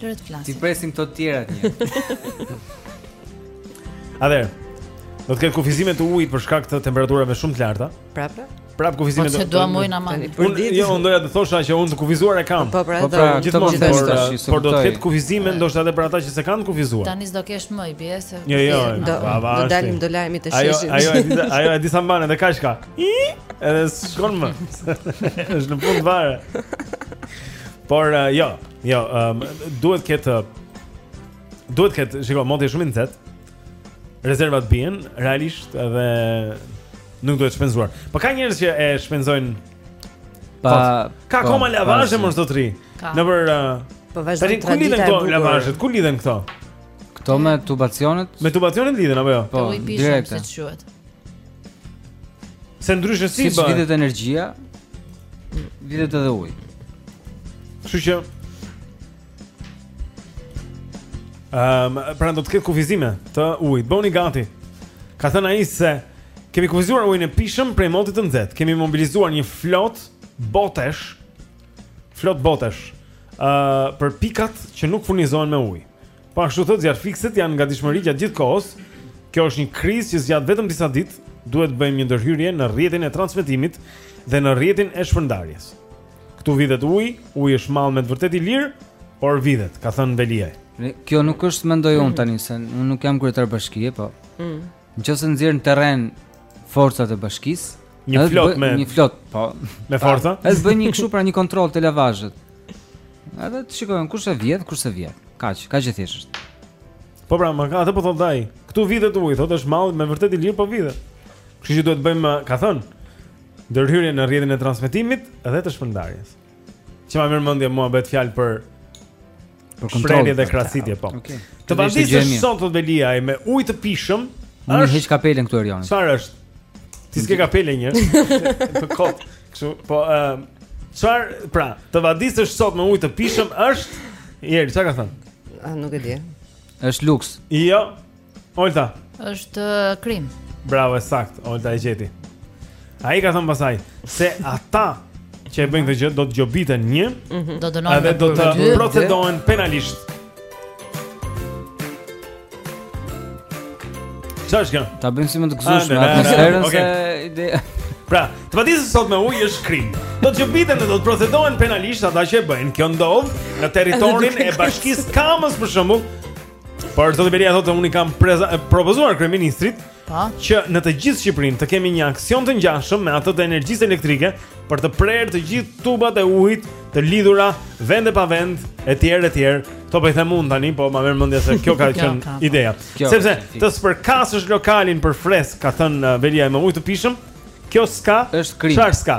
Lërë të flasim. Ti presim të tjera të një. Atëherë, do të ketë kufizime të ujit për shkak të temperaturave shumë të larta. Prapë? Prapë kufizime do. Po se do moj aman. Unë jo unë doja të thosha që unë të kufizuar e kam. Po pra, po, pra gjithmonë do të thosh, por do të ketë kufizime ndoshta edhe për ata që s'e kanë të kufizuar. Tani s'do kesh më i bie se. Jo, jo. Do të dalim do lahemi te sheshi. Ajo ajo ajo e di sa mban edhe kaq ka. Edhe shkon më. Është në fund vare. Por uh, jo, jo, um, duhet këtë duhet këtë, shiko, moti është shumë i nxehtë. rezervat bien realisht edhe nuk duhet shpenzuar. Po ka njerëz që e shpenzojnë pa ka po, akoma lavazhe mo zotëri. Nëpër uh, po vazhdon tradita. Ku lidhen këto lavazhet? Ku lidhen këto? Këto me tubacionet? Me tubacionet lidhen apo jo? Po, direkt. Si quhet? Se ndryshe si bën? Si lidhet energjia? Lidhet edhe uji. Kështu që Ehm, um, pra do të ketë kufizime të ujit. Bëuni gati. Ka thënë ai se kemi kufizuar ujin e pijshëm prej motit të nxehtë. Kemi mobilizuar një flotë botesh, flotë botesh, ë uh, për pikat që nuk furnizohen me ujë. Po ashtu thotë zjarrfikëset janë në gatishmëri gjatë gjithë kohës. Kjo është një krizë që zgjat vetëm disa ditë. Duhet të bëjmë një ndërhyrje në rrjetin e transmetimit dhe në rrjetin e shpërndarjes. Këtu vidhet uji, uji është mall me të vërtetë i lirë, por vidhet, ka thënë Veliaj. Kjo nuk është mendoj unë tani se unë nuk jam kryetar bashkie, po. Mm. Nëse nxjerr në terren forcat e bashkisë, një flotë me një flotë, po, me forca. Edhe bën një kështu pra një kontroll të lavazhit. Edhe të shikojmë kush e vjedh, kush e vjedh. Kaq, kaq e thjeshtë. Po pra, atë po thotë ai. Këtu vidhet uji, thotë është mall me vërtet i lirë, po vidhet. Kështu që duhet të bëjmë, ka thënë, ndërhyrjen në rrjetin e transmetimit dhe të shpërndarjes. Që ma merr mëndja mua bëhet fjalë për për kontrollin dhe krasitje po. Okej. Okay. Të vadisësh sot thotë Veliaj me ujë të pijshëm. Unë heq kapelen këtu Erion. Çfarë është? Ti s'ke kapelen një. Të kot. Kështu, po ë ehm, çfarë, pra, të vadisësh sot me ujë të pijshëm është Jeri, çka ka thënë? Ah, nuk e di. Është luks. Jo. Olta. Është uh, krim. Bravo, sakt. Olta e gjeti. Ai ka thënë pasaj se ata që e bëjnë këtë gjë do të gjobiten një, mm -hmm. do të dënohen edhe do të procedohen penalisht. Çfarë ke? Ta bëjmë si më të gëzueshme atmosferën se ide. Pra, të vadisësh sot me ujë është krim. Do të gjobiten dhe do të procedohen penalisht ata që e bëjnë. Kjo ndodh në territorin e bashkisë Kamëz për shembull, Por Zoti Veliaj thotë se unë i kam preza, propozuar kryeministrit pa? Po. që në të gjithë Shqipërinë të kemi një aksion të ngjashëm me atë të energjisë elektrike për të prerë të gjithë tubat e ujit të lidhura vend e pa vend etj etj. Këto po i them unë tani, po ma merr mendja se kjo ka qenë po. ideja. Kjo, Sepse të spërkasësh lokalin për fresk, ka thënë uh, Veliaj me ujë të pijshëm, kjo s'ka. Është krim. Çfarë s'ka?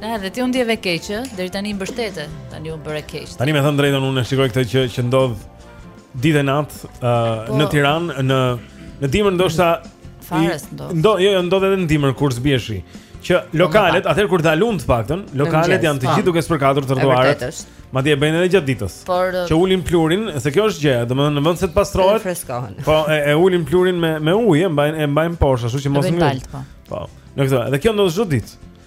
Ah, dhe ti u ndjeve keq, ë? Deri tani mbështete, tani u bëre keq. Tani me thënë të drejtën unë shikoj këtë që që ndodh ditë natë uh, në Tiranë në në dimër ndoshta fare s'ndodh. Ndo, jo, jo, ndodh edhe në dimër kur s'bie shi. Që po, lokalet, atëherë kur dal unë të paktën, lokalet janë të po. gjithë duke spërkatur trotuaret. Madje bëjnë edhe gjatë ditës. Por, që ulin pluhurin, se kjo është gjë, domethënë në vend se të pastrohet. Po, e, e ulin pluhurin me me ujë, e mbajnë e mbajnë poshtë, ashtu që mos ngrihet. Po. po. Në këtë, edhe kjo ndodh çdo ditë.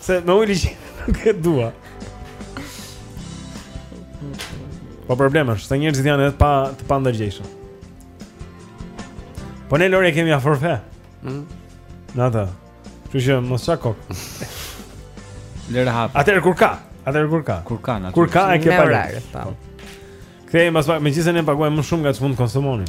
Se me ujë liqeni nuk e dua. Po problem është, se njerëzit janë edhe pa të pa ndërgjegjshëm. Po ne Lori kemi aforfe. Mhm. Mm Nata. Kështu që mos çaj kokë. Le rahat. Atëherë kur ka? Atëherë kur ka? Kur ka natyrisht. Kur ka e ke parë. Po. Kthehemi pas pak, megjithëse ne paguajmë më shumë nga ç'mund të konsumoni.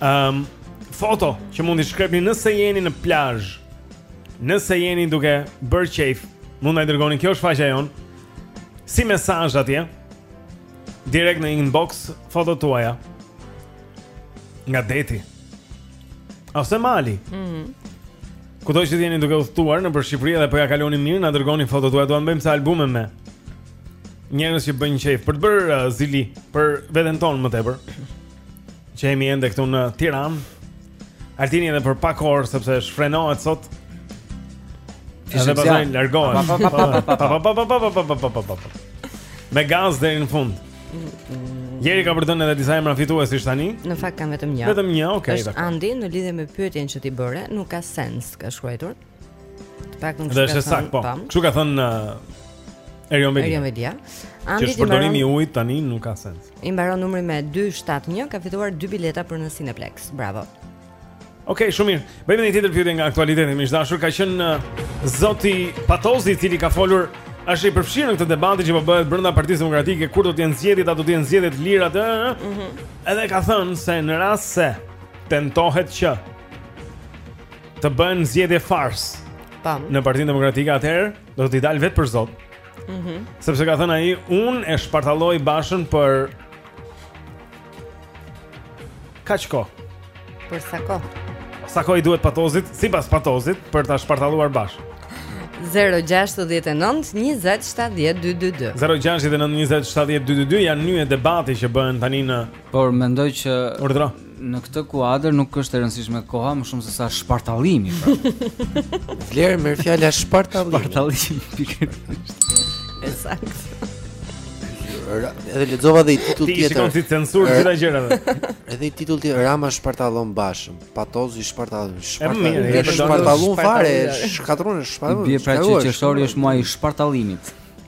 Ëm um, foto që mund t'i shkrepni nëse jeni në plazh. Nëse jeni duke bërë qejf, mund t'na i dërgoni kjo është faqja jonë. Si mesazh atje. Direkt në inbox fotot tuaja. Nga deti. Ose mali. Mhm. Mm Kudo që jeni duke udhëtuar nëpër Shqipëri dhe po ja kaloni mirë, na dërgoni fotot tuaja, do të bëjmë ca albume me. Njerëz që bëjnë qejf për të bërë uh, zili për veten tonë më tepër. Që jemi ende këtu në Tiranë Altini edhe për pak orë Sepse shfrenohet sot Edhe pasaj largohet Me gaz deri në fund Jeri ka për të dhënë edhe disa emra fituesish tani Në fakt kam vetëm një Vetëm një, okej okay, Andi në lidhe me pyetjen që ti bëre Nuk ka sens, ka shkruajtur Paska, nuk është saktë. Po. Kjo ka thënë uh, Erion Veliaj. Erion Veliaj. Andi Që shpërdorimi i ujit tani nuk ka sens. I mbaron numri me 271, ka fituar dy bileta për në Cineplex. Bravo. Okej, okay, shumë mirë. Bëjmë një tjetër pyetje nga aktualiteti më i dashur. Ka qenë uh, zoti Patozi i cili ka folur Është i përfshirë në këtë debat që po bëhet brenda Partisë Demokratike kur do të jenë zgjedhjet, a do të jenë zgjedhjet të lira? Mhm. Mm edhe ka thënë se në rast se tentohet që të bëhen zgjedhje farsë. Tam. Në Partinë Demokratike atëherë do t'i dalë vetë për zot. Mhm. Mm Sepse ka thënë ai, unë e shpartalloj Bashën për kaq kohë. Për sa kohë? Sa kohë i duhet Patozit, sipas Patozit për ta shpartalluar Bashën? 0-6-19-27-12-2 0-6-19-27-12-2 Janë nyje debati që bëhen tani në Por mendoj që Urdra Në këtë kuadër nuk është e rëndësishme koha, më shumë se sa shpartallimi. Pra. Vlerë merr fjala shpartallimi. Shpartallimi pikërisht. E saktë. Edhe lexova dhe një titull tjetër. Ti shikon si censurë gjitha gjërat. Edhe një titull tjetër Rama shpartallon Bashën. Patozi shpartallon. Shpartallon. Shpartallon fare, shkatërron, shpartallon. Pije pra që qershori është muaji i shpartallimit.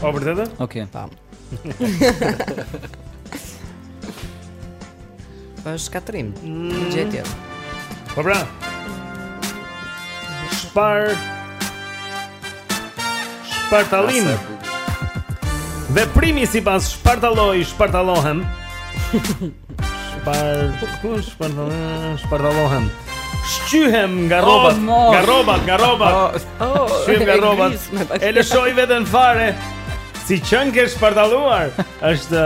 O vërtetë? Okej. Okay. Tam. Po shkatërrim. Mm. Gjetje. Po pra. Shpar. Shpartallim. Veprimi sipas shpartalloj, shpartallohem. Shpar, kush shpar, shpartallohem. Shqyhem nga oh, rrobat, nga rrobat, nga rrobat. Oh, oh, Shqyhem nga rrobat. E lëshoj veten fare. Si qenke shpartalluar? Është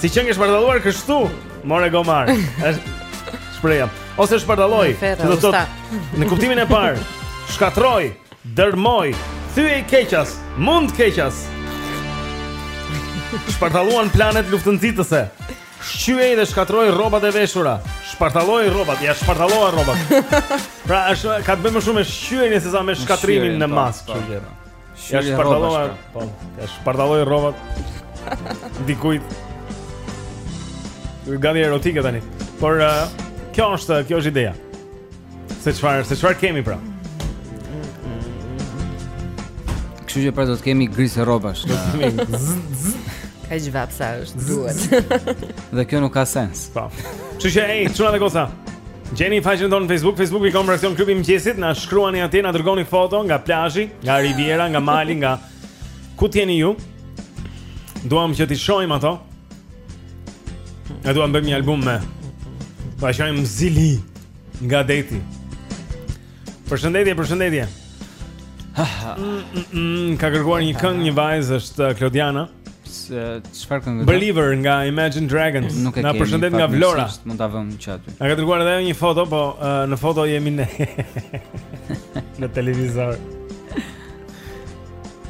Si qenke shpartalluar kështu? More gomar. Është shprehja. Ose shpartalloj, do të thotë në kuptimin e parë, shkatërroj. Dërrmoj, thyej keqas, mund keqas. Shpartalluan planet luftënxitëse. Shqyej dhe shkatërroj rrobat e veshura. Shpartalloi rrobat, ia shpartalloi rrobat. Pra është ka të bëjë më shumë me shqyerjen sesa me shkatërrimin në po, masë, po. kështu që. Ia shpartalloi, po, ia shpartalloi rrobat. Dikujt. Gani erotike tani. Por uh, kjo është, kjo është ideja. Se çfarë, se çfarë kemi pra? Kështu që pra do të kemi grisje rrobash. Do të kemi. Kaq vapë sa është duhet. Dhe kjo nuk ka sens. Po. Kështu që ej, çuna dhe goca. Gjeni faqen tonë në Facebook, facebook.com fraksion klubi i mëngjesit, na shkruani atje, na dërgoni foto nga plazhi, nga riviera, nga mali, nga ku të jeni ju? Duam që t'i shohim ato. Ne duam bëjmë një album me. Pa shohim zili. Nga deti. Përshëndetje, përshëndetje. Ha ha. Mm, mm, mm, ka kërkuar një këngë një vajzë është uh, Klodiana. Çfarë këngë? Believer nga Imagine Dragons. Na përshëndet nga Vlora. Mund ta vëmë që aty. Na ka dërguar edhe ajo një foto, po uh, në foto jemi ne. në televizor.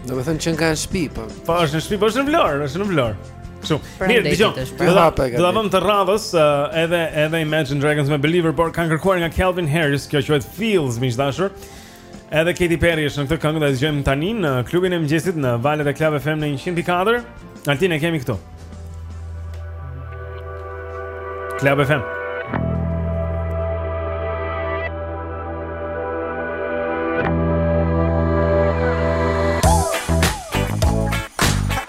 Do të thotë që nga në shtëpi, po. Po është në shtëpi, po është në Vlorë, është në Vlorë. Kështu. Mirë, dëgjoj. Do ta do ta vëmë të radhës uh, edhe edhe Imagine Dragons me Believer, por kanë kërkuar nga Calvin Harris, kjo quhet Feels miq të dashur. Edhe Katy Perry është në këtë këngë, do ta dëgjojmë tani në klubin e mëngjesit në valët e Club FM në 100.4. Altin e kemi këtu. Club FM.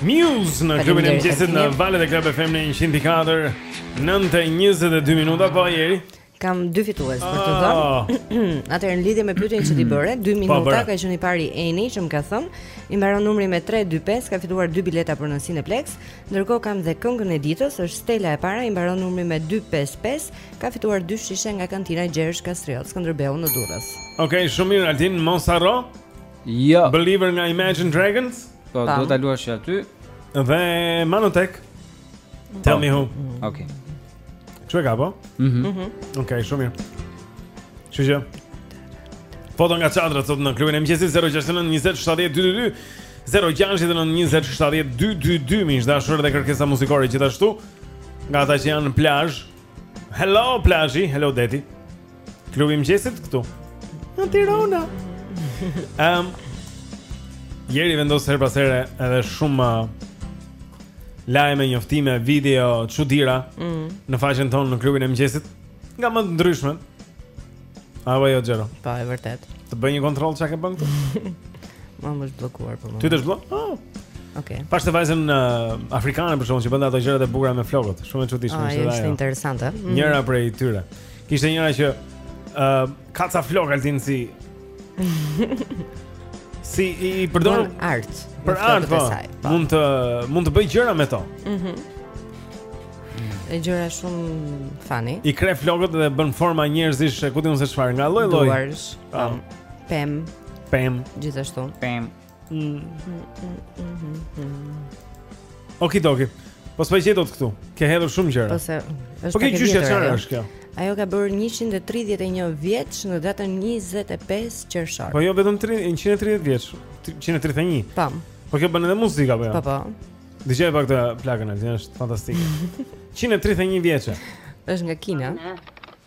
Muse në klubin e mëngjesit në valët e Club FM në 100.4 9:22 minuta po Xheri kam dy fitues për të dhënë. Ah. Atëherë në lidhje me pyetjen që ti bëre, po, 2 minuta ka qenë i pari Eni që më ka thënë, i mbaron numri me 325, ka fituar dy bileta për në Cineplex. Ndërkohë kam dhe këngën e ditës, është Stela e para, i mbaron numri me 255, ka fituar dy shishe nga kantina Gjergj Kastriot, Skënderbeu në Durrës. Okej, okay, shumë mirë Altin, mos harro. Jo. Believer nga Imagine Dragons? Po, do ta luash që aty. Dhe Vanotek. Tell me who. Okej. Kush e ka po? Mhm. mhm. Okej, shumë mirë. Çu jam. Foto nga çadrat sot në klubin e mëngjesit 069 20 70 222. 069 20 70 222 miq të dashur edhe kërkesa muzikore gjithashtu nga ata që janë në plazh. Hello plazhi, hello deti. Klubi i mëngjesit këtu. Në Tirana. Ehm. um, Xheri vendos herë pas here edhe shumë uh, lajme, njoftime, video, çudira mm. në faqen tonë në klubin e mëngjesit. Nga më të ndryshmet. Apo jo Xhero. Po, e vërtetë. Të bëj një kontroll çfarë ke bërë këtu. Mua më është bllokuar për po më Ty të është bllokuar? Oh. Ah. Ok Pashë atë vajzën uh, afrikane për shembull që bënte ato gjërat e bukura me flokët Shumë e çuditshme Ah, e është interesante mm. Njëra prej tyre Kishte njëra që ë uh, ka ca flokë Altin si si i, i përdor për art. Për art po. po. Mund të mund të bëjë gjëra me to. Mhm. Mm e gjëra shumë funny. I kreh flokët dhe bën forma njerëzish, ku di unë se çfarë, nga lloj lloj. Duarsh. Po. Pemë. Pemë. Gjithashtu. Pemë. Oki doki. Po s'po gjetot këtu. Ke hedhur shumë gjëra. Po se është. Po ke gjyshja çfarë është kjo? Ajo ka bërë 131 vjeç në datën 25 qershor. Po jo vetëm 130 vjeç, 131. Po. Po kjo bën edhe muzikë apo jo? Po po. Dëgjoje pak plakën, është fantastike. 131 vjeçe. Është nga Kina.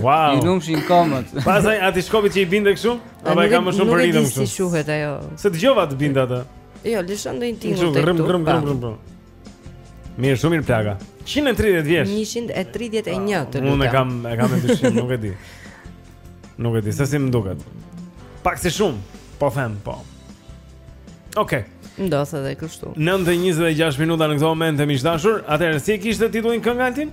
Wow. I lumshin këmbët. Pastaj atij shkopit që i binte kështu, apo e ka më shumë për ritëm kështu. Si quhet ajo? Se dëgjova të bind atë. Jo, lëshon ndonjë tingull tek. Shumë rëm rëm rëm rëm. Po. Mirë, shumë mirë plaka. 130 vjeç. 131 të lutem. Unë kam e kam dyshim, nuk e di. Nuk e di, se si më duket. Pak si shumë, po them, po. Okej. Okay. Ndoshta edhe kështu. 9:26 minuta në këtë moment miq të dashur. Atëherë si e kishte titullin kënga Altin?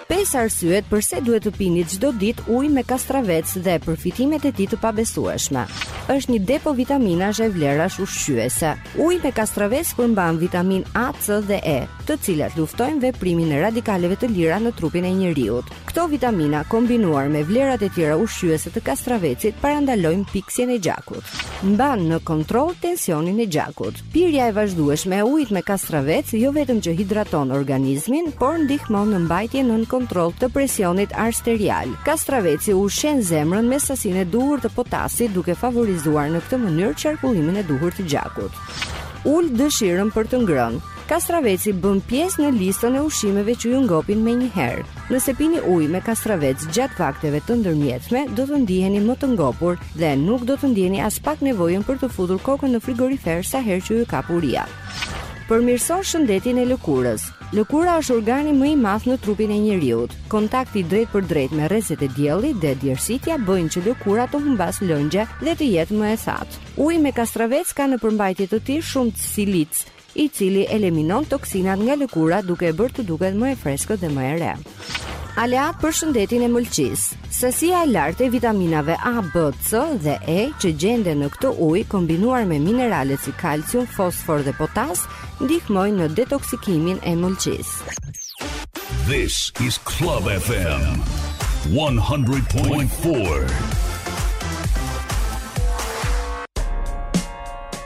Pesë arsyet përse duhet të pini çdo ditë ujë me kastravec dhe përfitimet e tij të pabesueshme. Është një depo vitaminash e vlerash ushqyese. Uji me kastravec përmban vitamin A, C dhe E, të cilat luftojnë veprimin e radikaleve të lira në trupin e njeriut. Këto vitamina kombinuar me vlerat e tjera ushqyese të kastravecit parandalojnë piksjen e gjakut. Mban në kontroll tensionin e gjakut. Pirja e vazhdueshme e ujit me kastravec jo vetëm që hidraton organizmin, por ndihmon në mbajtjen nën kontroll të presionit arterial. Kastraveci ushqen zemrën me sasinë e duhur të potasit, duke favorizuar në këtë mënyrë qarkullimin e duhur të gjakut. Ul dëshirën për të ngrënë. Kastraveci bën pjesë në listën e ushqimeve që ju ngopin menjëherë. Nëse pini ujë me kastravec gjatë vakteve të ndërmjetme, do të ndiheni më të ngopur dhe nuk do të ndieni aspak nevojën për të futur kokën në frigorifer sa herë që ju kap uria. Përmirëson shëndetin e lëkurës. Lëkura është organi më i madh në trupin e njeriut. Kontakti i drejtpërdrejtë me rrezet e diellit dhe djersitja bëjnë që lëkura të humbasë lëngje dhe të jetë më e thatë. Uji me kastravec ka në përmbajtje të tij shumë silic, i cili eliminon toksinat nga lëkura duke e bërë të duket më e freskët dhe më e re. Aleat për shëndetin e mëlçisë. Sasia e lartë e vitaminave A, B, C dhe E që gjenden në këtë ujë kombinuar me mineralet si kalcium, fosfor dhe potas ndihmojnë në detoksikimin e mëlçisë. This is Club FM 100.4.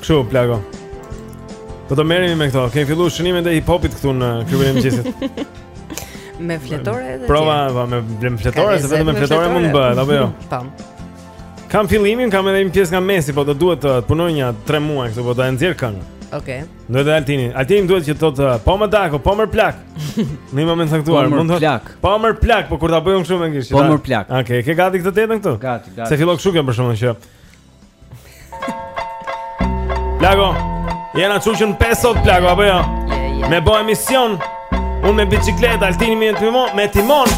Kështu, plako. Po do merremi me këto. Kemi filluar shënimet e hip-hopit këtu në klubin e mëngjesit. me fletore edhe. Prova, po më blenë fletore, se vetëm me fletore mund të bëhet, apo jo? Tam. Po. Kam fillimin, kam edhe një pjesë nga mesi, po do duhet të punoj një 3 muaj këtu, po do ta nxjerr këngën. Okej. Okay. Duhet të altini. Altini duhet që të thotë, uh, po mo dako, po mo plak. Në një moment të caktuar, po mo plak. Po mo plak, po kur ta bëjmë kështu me gisht. Po mo plak. Okej, okay, ke gati këtë tetën këtu? Gati, gati. Se fillon kështu kjo për shkak që Plago, jena çuçën 5 sot, plago, apo jo? Me bo emision, unë me biciklet, Altini me timon, me timon,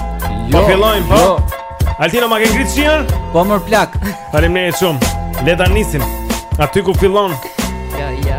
po jo, fillojmë, po? Jo. Altino, ma ke ngritë shinën? Po mër plak. Faleminderit shumë, le ta nisim, aty ku fillon. Ja, ja.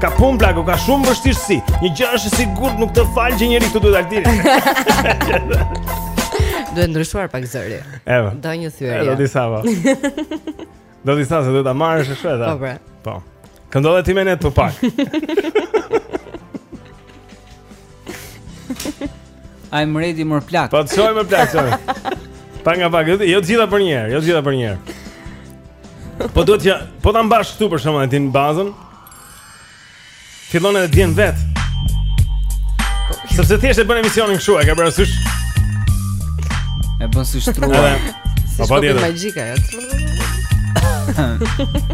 Ka pun plako, ka shumë vështirësi. Një gjë është e sigurt, nuk të fal gjë njeri këtu duhet Altini. Duhet ndryshuar pak zëri. Evo. Do një thyerje. Do disa po. Do disa se do ta marrësh shpejt. Po bre. Po. Këndove ti me ne të paktën po pak. I'm ready mor plak. Po çoj mër plak çoj. Pak nga pak, jo të gjitha për një herë, jo të gjitha për një herë. Po duhet që po ta mbash këtu për shkakun e si bazën. Fillon edhe të vjen vet. Sepse thjesht e bën emisionin kështu, e ke parasysh. E bën si shtruar. Po pa dieta. Magjika, ja.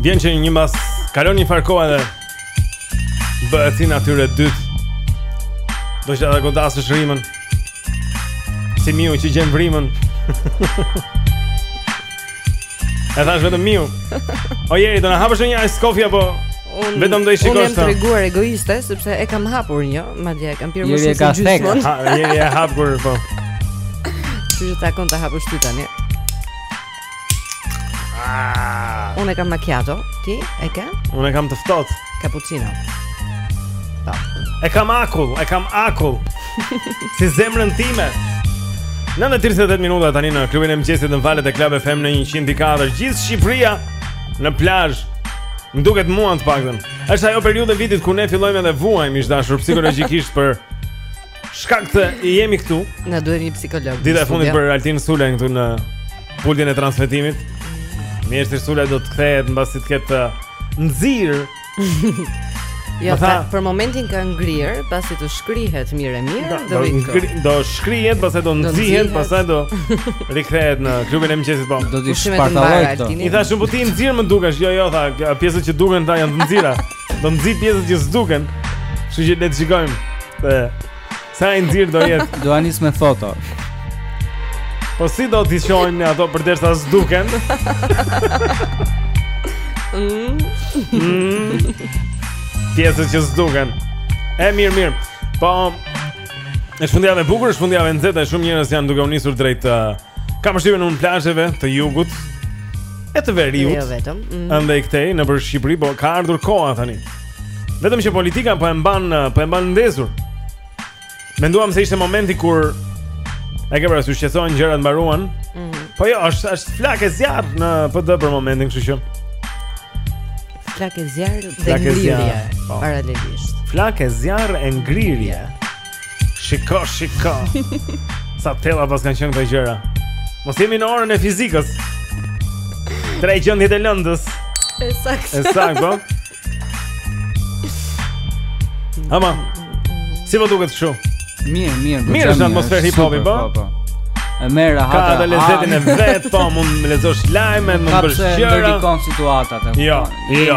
Vjen që mbasi kalon një farë kohe edhe Bëhet si natyrë e dytë Do që edhe godasë rimën Si miu që gjen vrimën E thash vetëm miu O Jeri, do na hapësh një ice coffee apo Unë, vetëm do i shikosh. Unë jam treguar egoiste sepse e kam hapur një, madje e kam pirë mos e ka thek. Jeri e hapur po. Të takon ta hapësh ti tani. Ah. Unë e kam macchiato, ti e ke? Unë e kam të ftohtë. Cappuccino. Po. E kam akull, e kam akull. si zemrën time. 9 e 38 minuta tani në klubin e mëngjesit në valët e Club FM në 104 Gjithë Shqipëria në plazh Më duket mua të paktën është ajo periudhë e vitit kur ne fillojmë dhe vuajmë i dashur psikologjikisht për Shkak se jemi këtu. Na duhet një psikolog. Dita e fundit për Altin Sulën këtu në pultin e transmetimit. Mirë se Sula do të kthehet mbasi të ketë uh, nxirë. Jo, tha, për momentin ka ngrirë, pasi të shkrihet mirë e mirë, do vi. Do shkrihet, pastaj do nxihet, pastaj do rikthehet në klubin e mëngjesit po. Do t'i shpartallojë këto. I thashë po ti i nxirë më dukesh, jo jo tha, pjesët që duken ta janë të nxira. Do nxijë pjesët që s'duken. Kështu që le të shikojmë. Dhe sa i nxirë do jetë. Do na nisë me foto. Po si do t'i shohim ne ato përderisa s'duken? Mm. Mm. Pjesët që s'duken. E mirë, mirë. Po është fundjavë e bukur, është fundjavë e nxehtë, shumë njerëz janë duke u nisur drejt uh, Kam përshtypjen unë plazheve të jugut e të veriut. Jo vetëm. Mm. Andaj këtej nëpër Shqipëri, po ka ardhur koha tani. Vetëm që politika po e mban, po e mban ndezur. Menduam se ishte momenti kur e ke parasysh që qetësohen gjërat, mbaruan. Mm -hmm. Po jo, është është flakë e zjarr në PD për momentin, kështu që. Flakë e zjarr dhe ngrirje po. paralelisht. Flakë e zjarr e ngrirje. Yeah. Shiko, shiko. Sa të lapas kanë qenë këto gjëra. Mos jemi në orën e fizikës. Tre gjendjet e lëndës. E saktë. E saktë, po. Ama. Si po duket kështu? Mirë, mirë. Mirë është atmosferë hip hopi, po. po, po. E mora, hata. Ka dhe lezetin e vet, po mund të lexosh lajme, mund të bësh gjëra. Ka ndërkohë situatat. Jo, jo.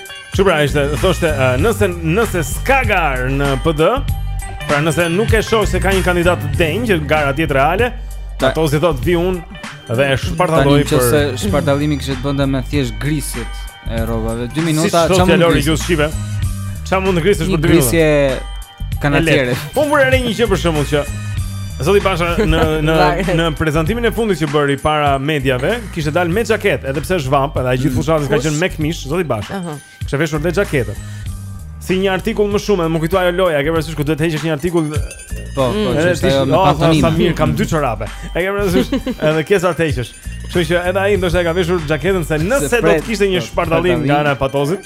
Që pra ishte, thoshte, uh, nëse, nëse s'ka garë në PD, pra nëse nuk e shoh se ka një kandidat të denjë, që gara të jetë reale, atë, si thotë, vij unë, dhe e shpartalloj për... Tani nëse shpartallimi kishte të bënte me thjesht grisjet e rrobave, 2 minuta... Siç thotë fjalori i gjuhës shqipe, që mund të grisë është për 2 minuta? Kanatiere. Po, vura re një gjë për shembull që Zoti Basha në në në prezantimin e fundit që bëri para mediave, kishte dalë me xhaketë, edhe pse është vapë, edhe ai gjithë fushatën ka qenë me këmishë, Zoti Basha. Uh -huh. Kishte veshur dhe xhaketën. Si një artikull më shumë, më kujtoi ajo loja, e ke parasysh ku duhet të heqësh një artikull? Po, po, mm. është ajo me pantomimë. Sa mirë, kam dy çorape. E ke parasysh? Edhe ke ça të heqësh. Kështu që edhe ai ndoshta e ka veshur xhaketën se nëse do të kishte një shpartallim nga ana e Patozit.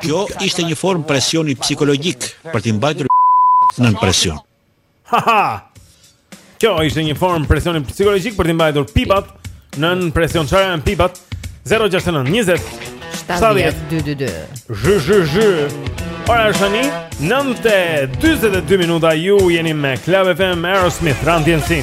Kjo ishte një formë presioni psikologjik për t'i mbajtur nën presion. Ha ha. Kjo ishte një formë presioni psikologjik për t'i mbajtur pipat nën presion. Çfarë janë pipat? 069 20 70 222. Zh zh zh. Ora është tani 9:42 minuta ju jeni me Club FM Aerosmith Run DMC.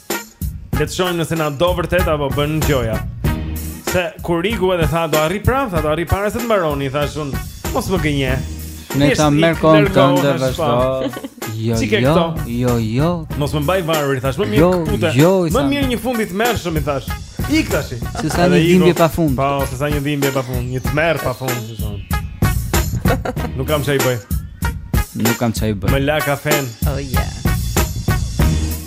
Le të shohim nëse na do vërtet apo bën gjoja. Se kur iku edhe tha do arrij prapë, tha do arrij para se të mbaroni, thashë unë, mos më gënjë. Nejse, merr kohën tënde vazhdo. Jo, jo, jo, jo. Mos më mbaj varur, i thashë, më mirë jo, kute. Jo, jo, më mirë një fund i tmerrshëm, i thashë. Ik tash. Sesa një dhimbje pa fund. Po, sesa një dhimbje pa fund, një tmerr pa fund, si thonë. Nuk kam ça i bëj. Nuk kam ça i bëj. Më la kafen. Oh yeah.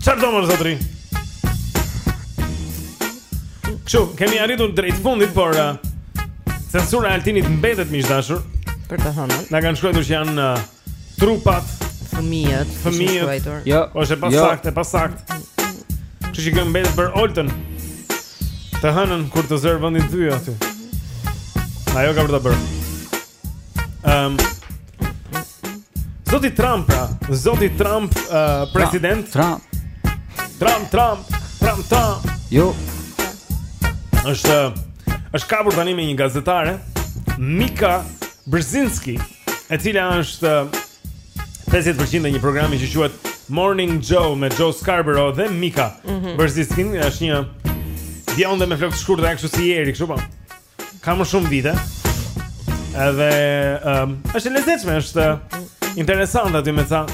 Çfarë do marrë zotëria? Kështu, kemi arritur drejt fundit, por uh, censura e Altinit mbetet mi... i dashur. Për të thënë. Na kanë shkruar që janë uh, trupat fëmijët, fëmijët. Jo, është pa jo. saktë, pasaktë. Kështu që mbetet për Oltën. Të hënën kur të zërë vëndin ty aty, ajo ka për ta bërë Ehm. Zoti Trump, pra, zoti Trump, uh, president Trump. Trump, Trump, Trump, Trump. Jo. Është është kapur tani me një gazetare, Mika Brzezinski, e cila është 50% e një programi që quhet Morning Joe me Joe Scarborough dhe Mika mm -hmm. Brzezinski, është një bjonde me flokë të shkurtë kështu si Eri, kështu po. Ka më shumë vite. Edhe um, është e lezetshme, është interesante aty me ca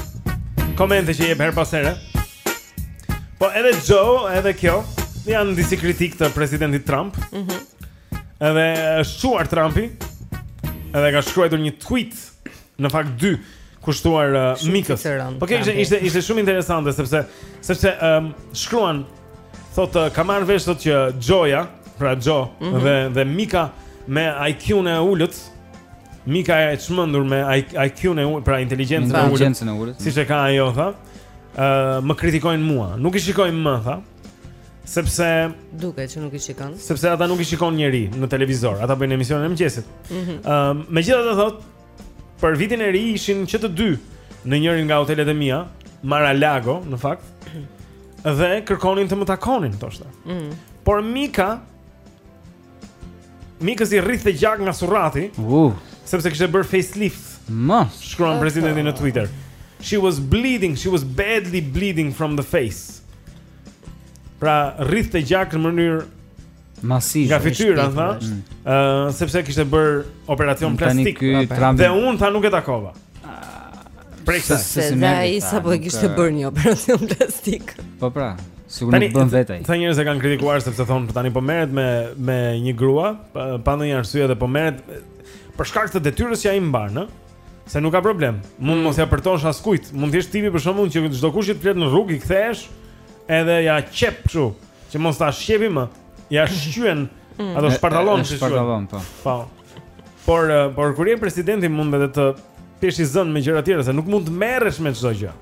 komente që jep herë pas here. Po edhe Joe, edhe kjo janë disi kritikë të presidentit Trump. Mhm. Mm edhe është çuar Trumpi. Edhe ka shkruar një tweet Në fakt dy kushtuar uh, Mikës. Po kjo ishte ishte ishte shumë interesante sepse sepse um, shkruan thotë uh, kam marrë vesh thotë që Joeja, pra Joe mm -hmm. dhe dhe Mika me IQ-n e ulët. Mika e çmendur me IQ-n e ulët, pra inteligjencën e ulët. Siç e ka ajo, tha. Ë uh, më kritikojnë mua. Nuk i shikoj më, tha. Sepse duket që nuk i shikon. Sepse ata nuk i shikon njeri në televizor. Ata bëjnë emisionin e mëngjesit. Ëm, mm -hmm. uh, megjithatë thotë Për vitin e ri ishin që të dy në njërin nga hotelet e mia, Maralago, në fakt. Dhe kërkonin të më takonin, thoshte. Mm. Por Mika Mikës i rridhte gjak nga surrati. Uh. Sepse kishte bërë facelift. Më, shkruan presidenti në Twitter. She was bleeding, she was badly bleeding from the face. Pra rridhte gjak në mënyrë Masive. Nga fytyra, tha. Mm. Ë, uh, sepse kishte bërë operacion plastik. Dhe unë tha nuk e takova. Ah, Preksa. Se dhe ai sapo e kishte bërë një operacion plastik. Po pra, sikur nuk bën vetë ai. Sa njerëz e kanë kritikuar sepse thonë po tani po merret me me një grua, pa ndonjë arsye dhe po merret për shkak të detyrës që ai mban, ë? Se nuk ka problem. Mund mos ja përtosh askujt. Mund të jesh tipi për shembull që çdokush që të flet në rrugë i kthesh edhe ja qep kështu. Që mos ta shqepë më. Ja shqyen mm. ato shpartallon si shpartallon po. Po. Por eh, por kur je presidenti mund edhe të jesh i zënë me gjëra të tjera se nuk mund të merresh me çdo gjë.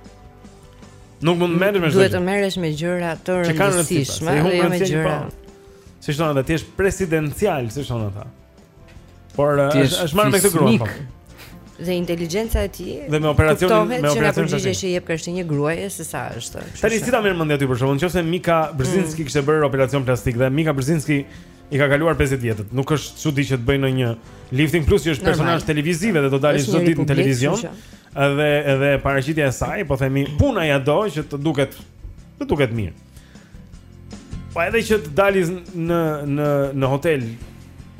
Nuk mund të merresh me çdo gjë. Duhet të merresh me gjëra të rëndësishme, jo me gjëra. Po. Si thonë ata, të jesh presidencial, si thonë ata. Por është është marrë me këtë gruan. Po. Dhe inteligjenca e tij. Dhe me operacionin me operacionin e tij që jep kështu një gruaje se sa është. Tani si ta merr mendja ti për shembull nëse Mika Brzinski mm. kishte bërë operacion plastik dhe Mika Brzinski i ka kaluar 50 vjetët. Nuk është çudi që të bëjë ndonjë lifting plus që është personazh televiziv dhe do dalë çdo ditë në televizion. Edhe edhe paraqitja e saj, po themi, puna ja do që të duket të duket mirë. Po edhe që të dalë në në në hotel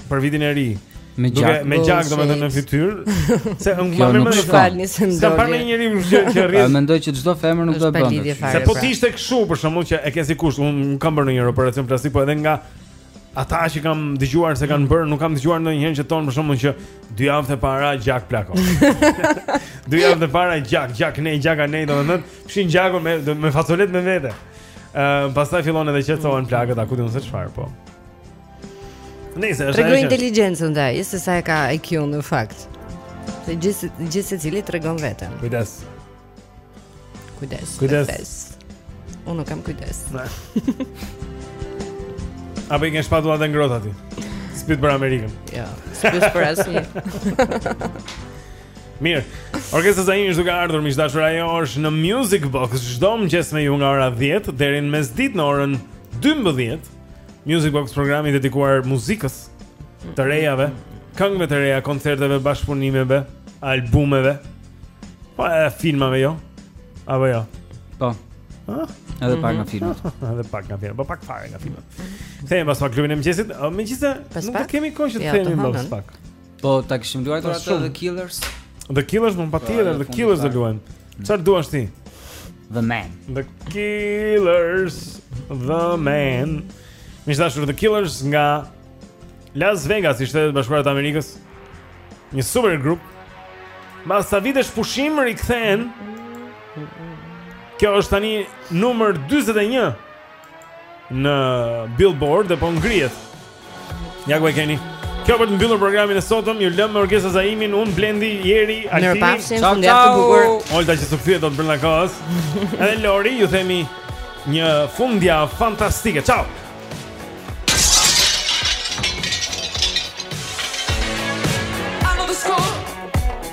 për vitin e ri. Me gjak, me gjak domethënë në fytyrë, se unë më më më falni se ndonjë. Sa para një njeri më vjen që rri. Mendoj që çdo femër nuk do ta bënte. Se po pra. ti ishte kështu për shkakun që e ke si kusht, unë nuk kam bërë ndonjë operacion plastik, po edhe nga ata që kam dëgjuar se kanë mm. bërë, nuk kam dëgjuar ndonjëherë që thonë për shkakun që dy javë të para gjak plako. Dy javë të para gjak, gjak ne, gjak ne, domethënë Fshin gjakun me me facoletë me vete. Ëm uh, pastaj fillon edhe qetësohen mm. plagët, a ku di unë se çfarë po. Nëse është. Tregoi inteligjencën ndaj, se sa e ka IQ në fakt. Se gjithë gjithë secili tregon veten. Kujdes. Kujdes. Kujdes. Unë nuk kam kujdes. Apo i ke shpatullat e ngrohta ti. S'pyet për Amerikën. Jo, s'pyet për asnjë. Mirë. Orkesa Zaimi është duke ardhur miq të dashur ajo është në Music Box çdo mëngjes me ju nga ora 10 deri në mesditë në orën 12. Music Box programi i dedikuar muzikës, të rejave, këngëve të reja, koncerteve, bashkëpunimeve, albumeve, po edhe filmave jo. Apo jo. Po. Ha? Edhe pak nga mhm. filmat. Edhe pak nga filmat, po pak fare nga filmat. Kthehemi pas pak në Klubin e mëngjesit. Megjithëse nuk do kemi kohë që të jo, kthehemi më pas pak. Po ta kishim luajtur atë The Killers. The Killers mo patjetër, po, The Killers do luajmë. Mm. Çfarë duash ti? The Man. The Killers, The Man. Miq të dashur The Killers nga Las Vegas, Shtetet e Bashkuara të Amerikës. Një super grup. Mbas sa vitesh pushim rikthehen. Kjo është tani numër 41. në Billboard dhe po ngrihet. Ja ku e keni. Kjo për të mbyllur programin e sotëm, ju lëmë me Orkesa Zaimin, unë Blendi, Jeri, Altini. Mirupafshim fundjavë të bukur. Olta që sufie do të brenda kohës. Edhe Lori ju themi një fundjavë fantastike. Ciao.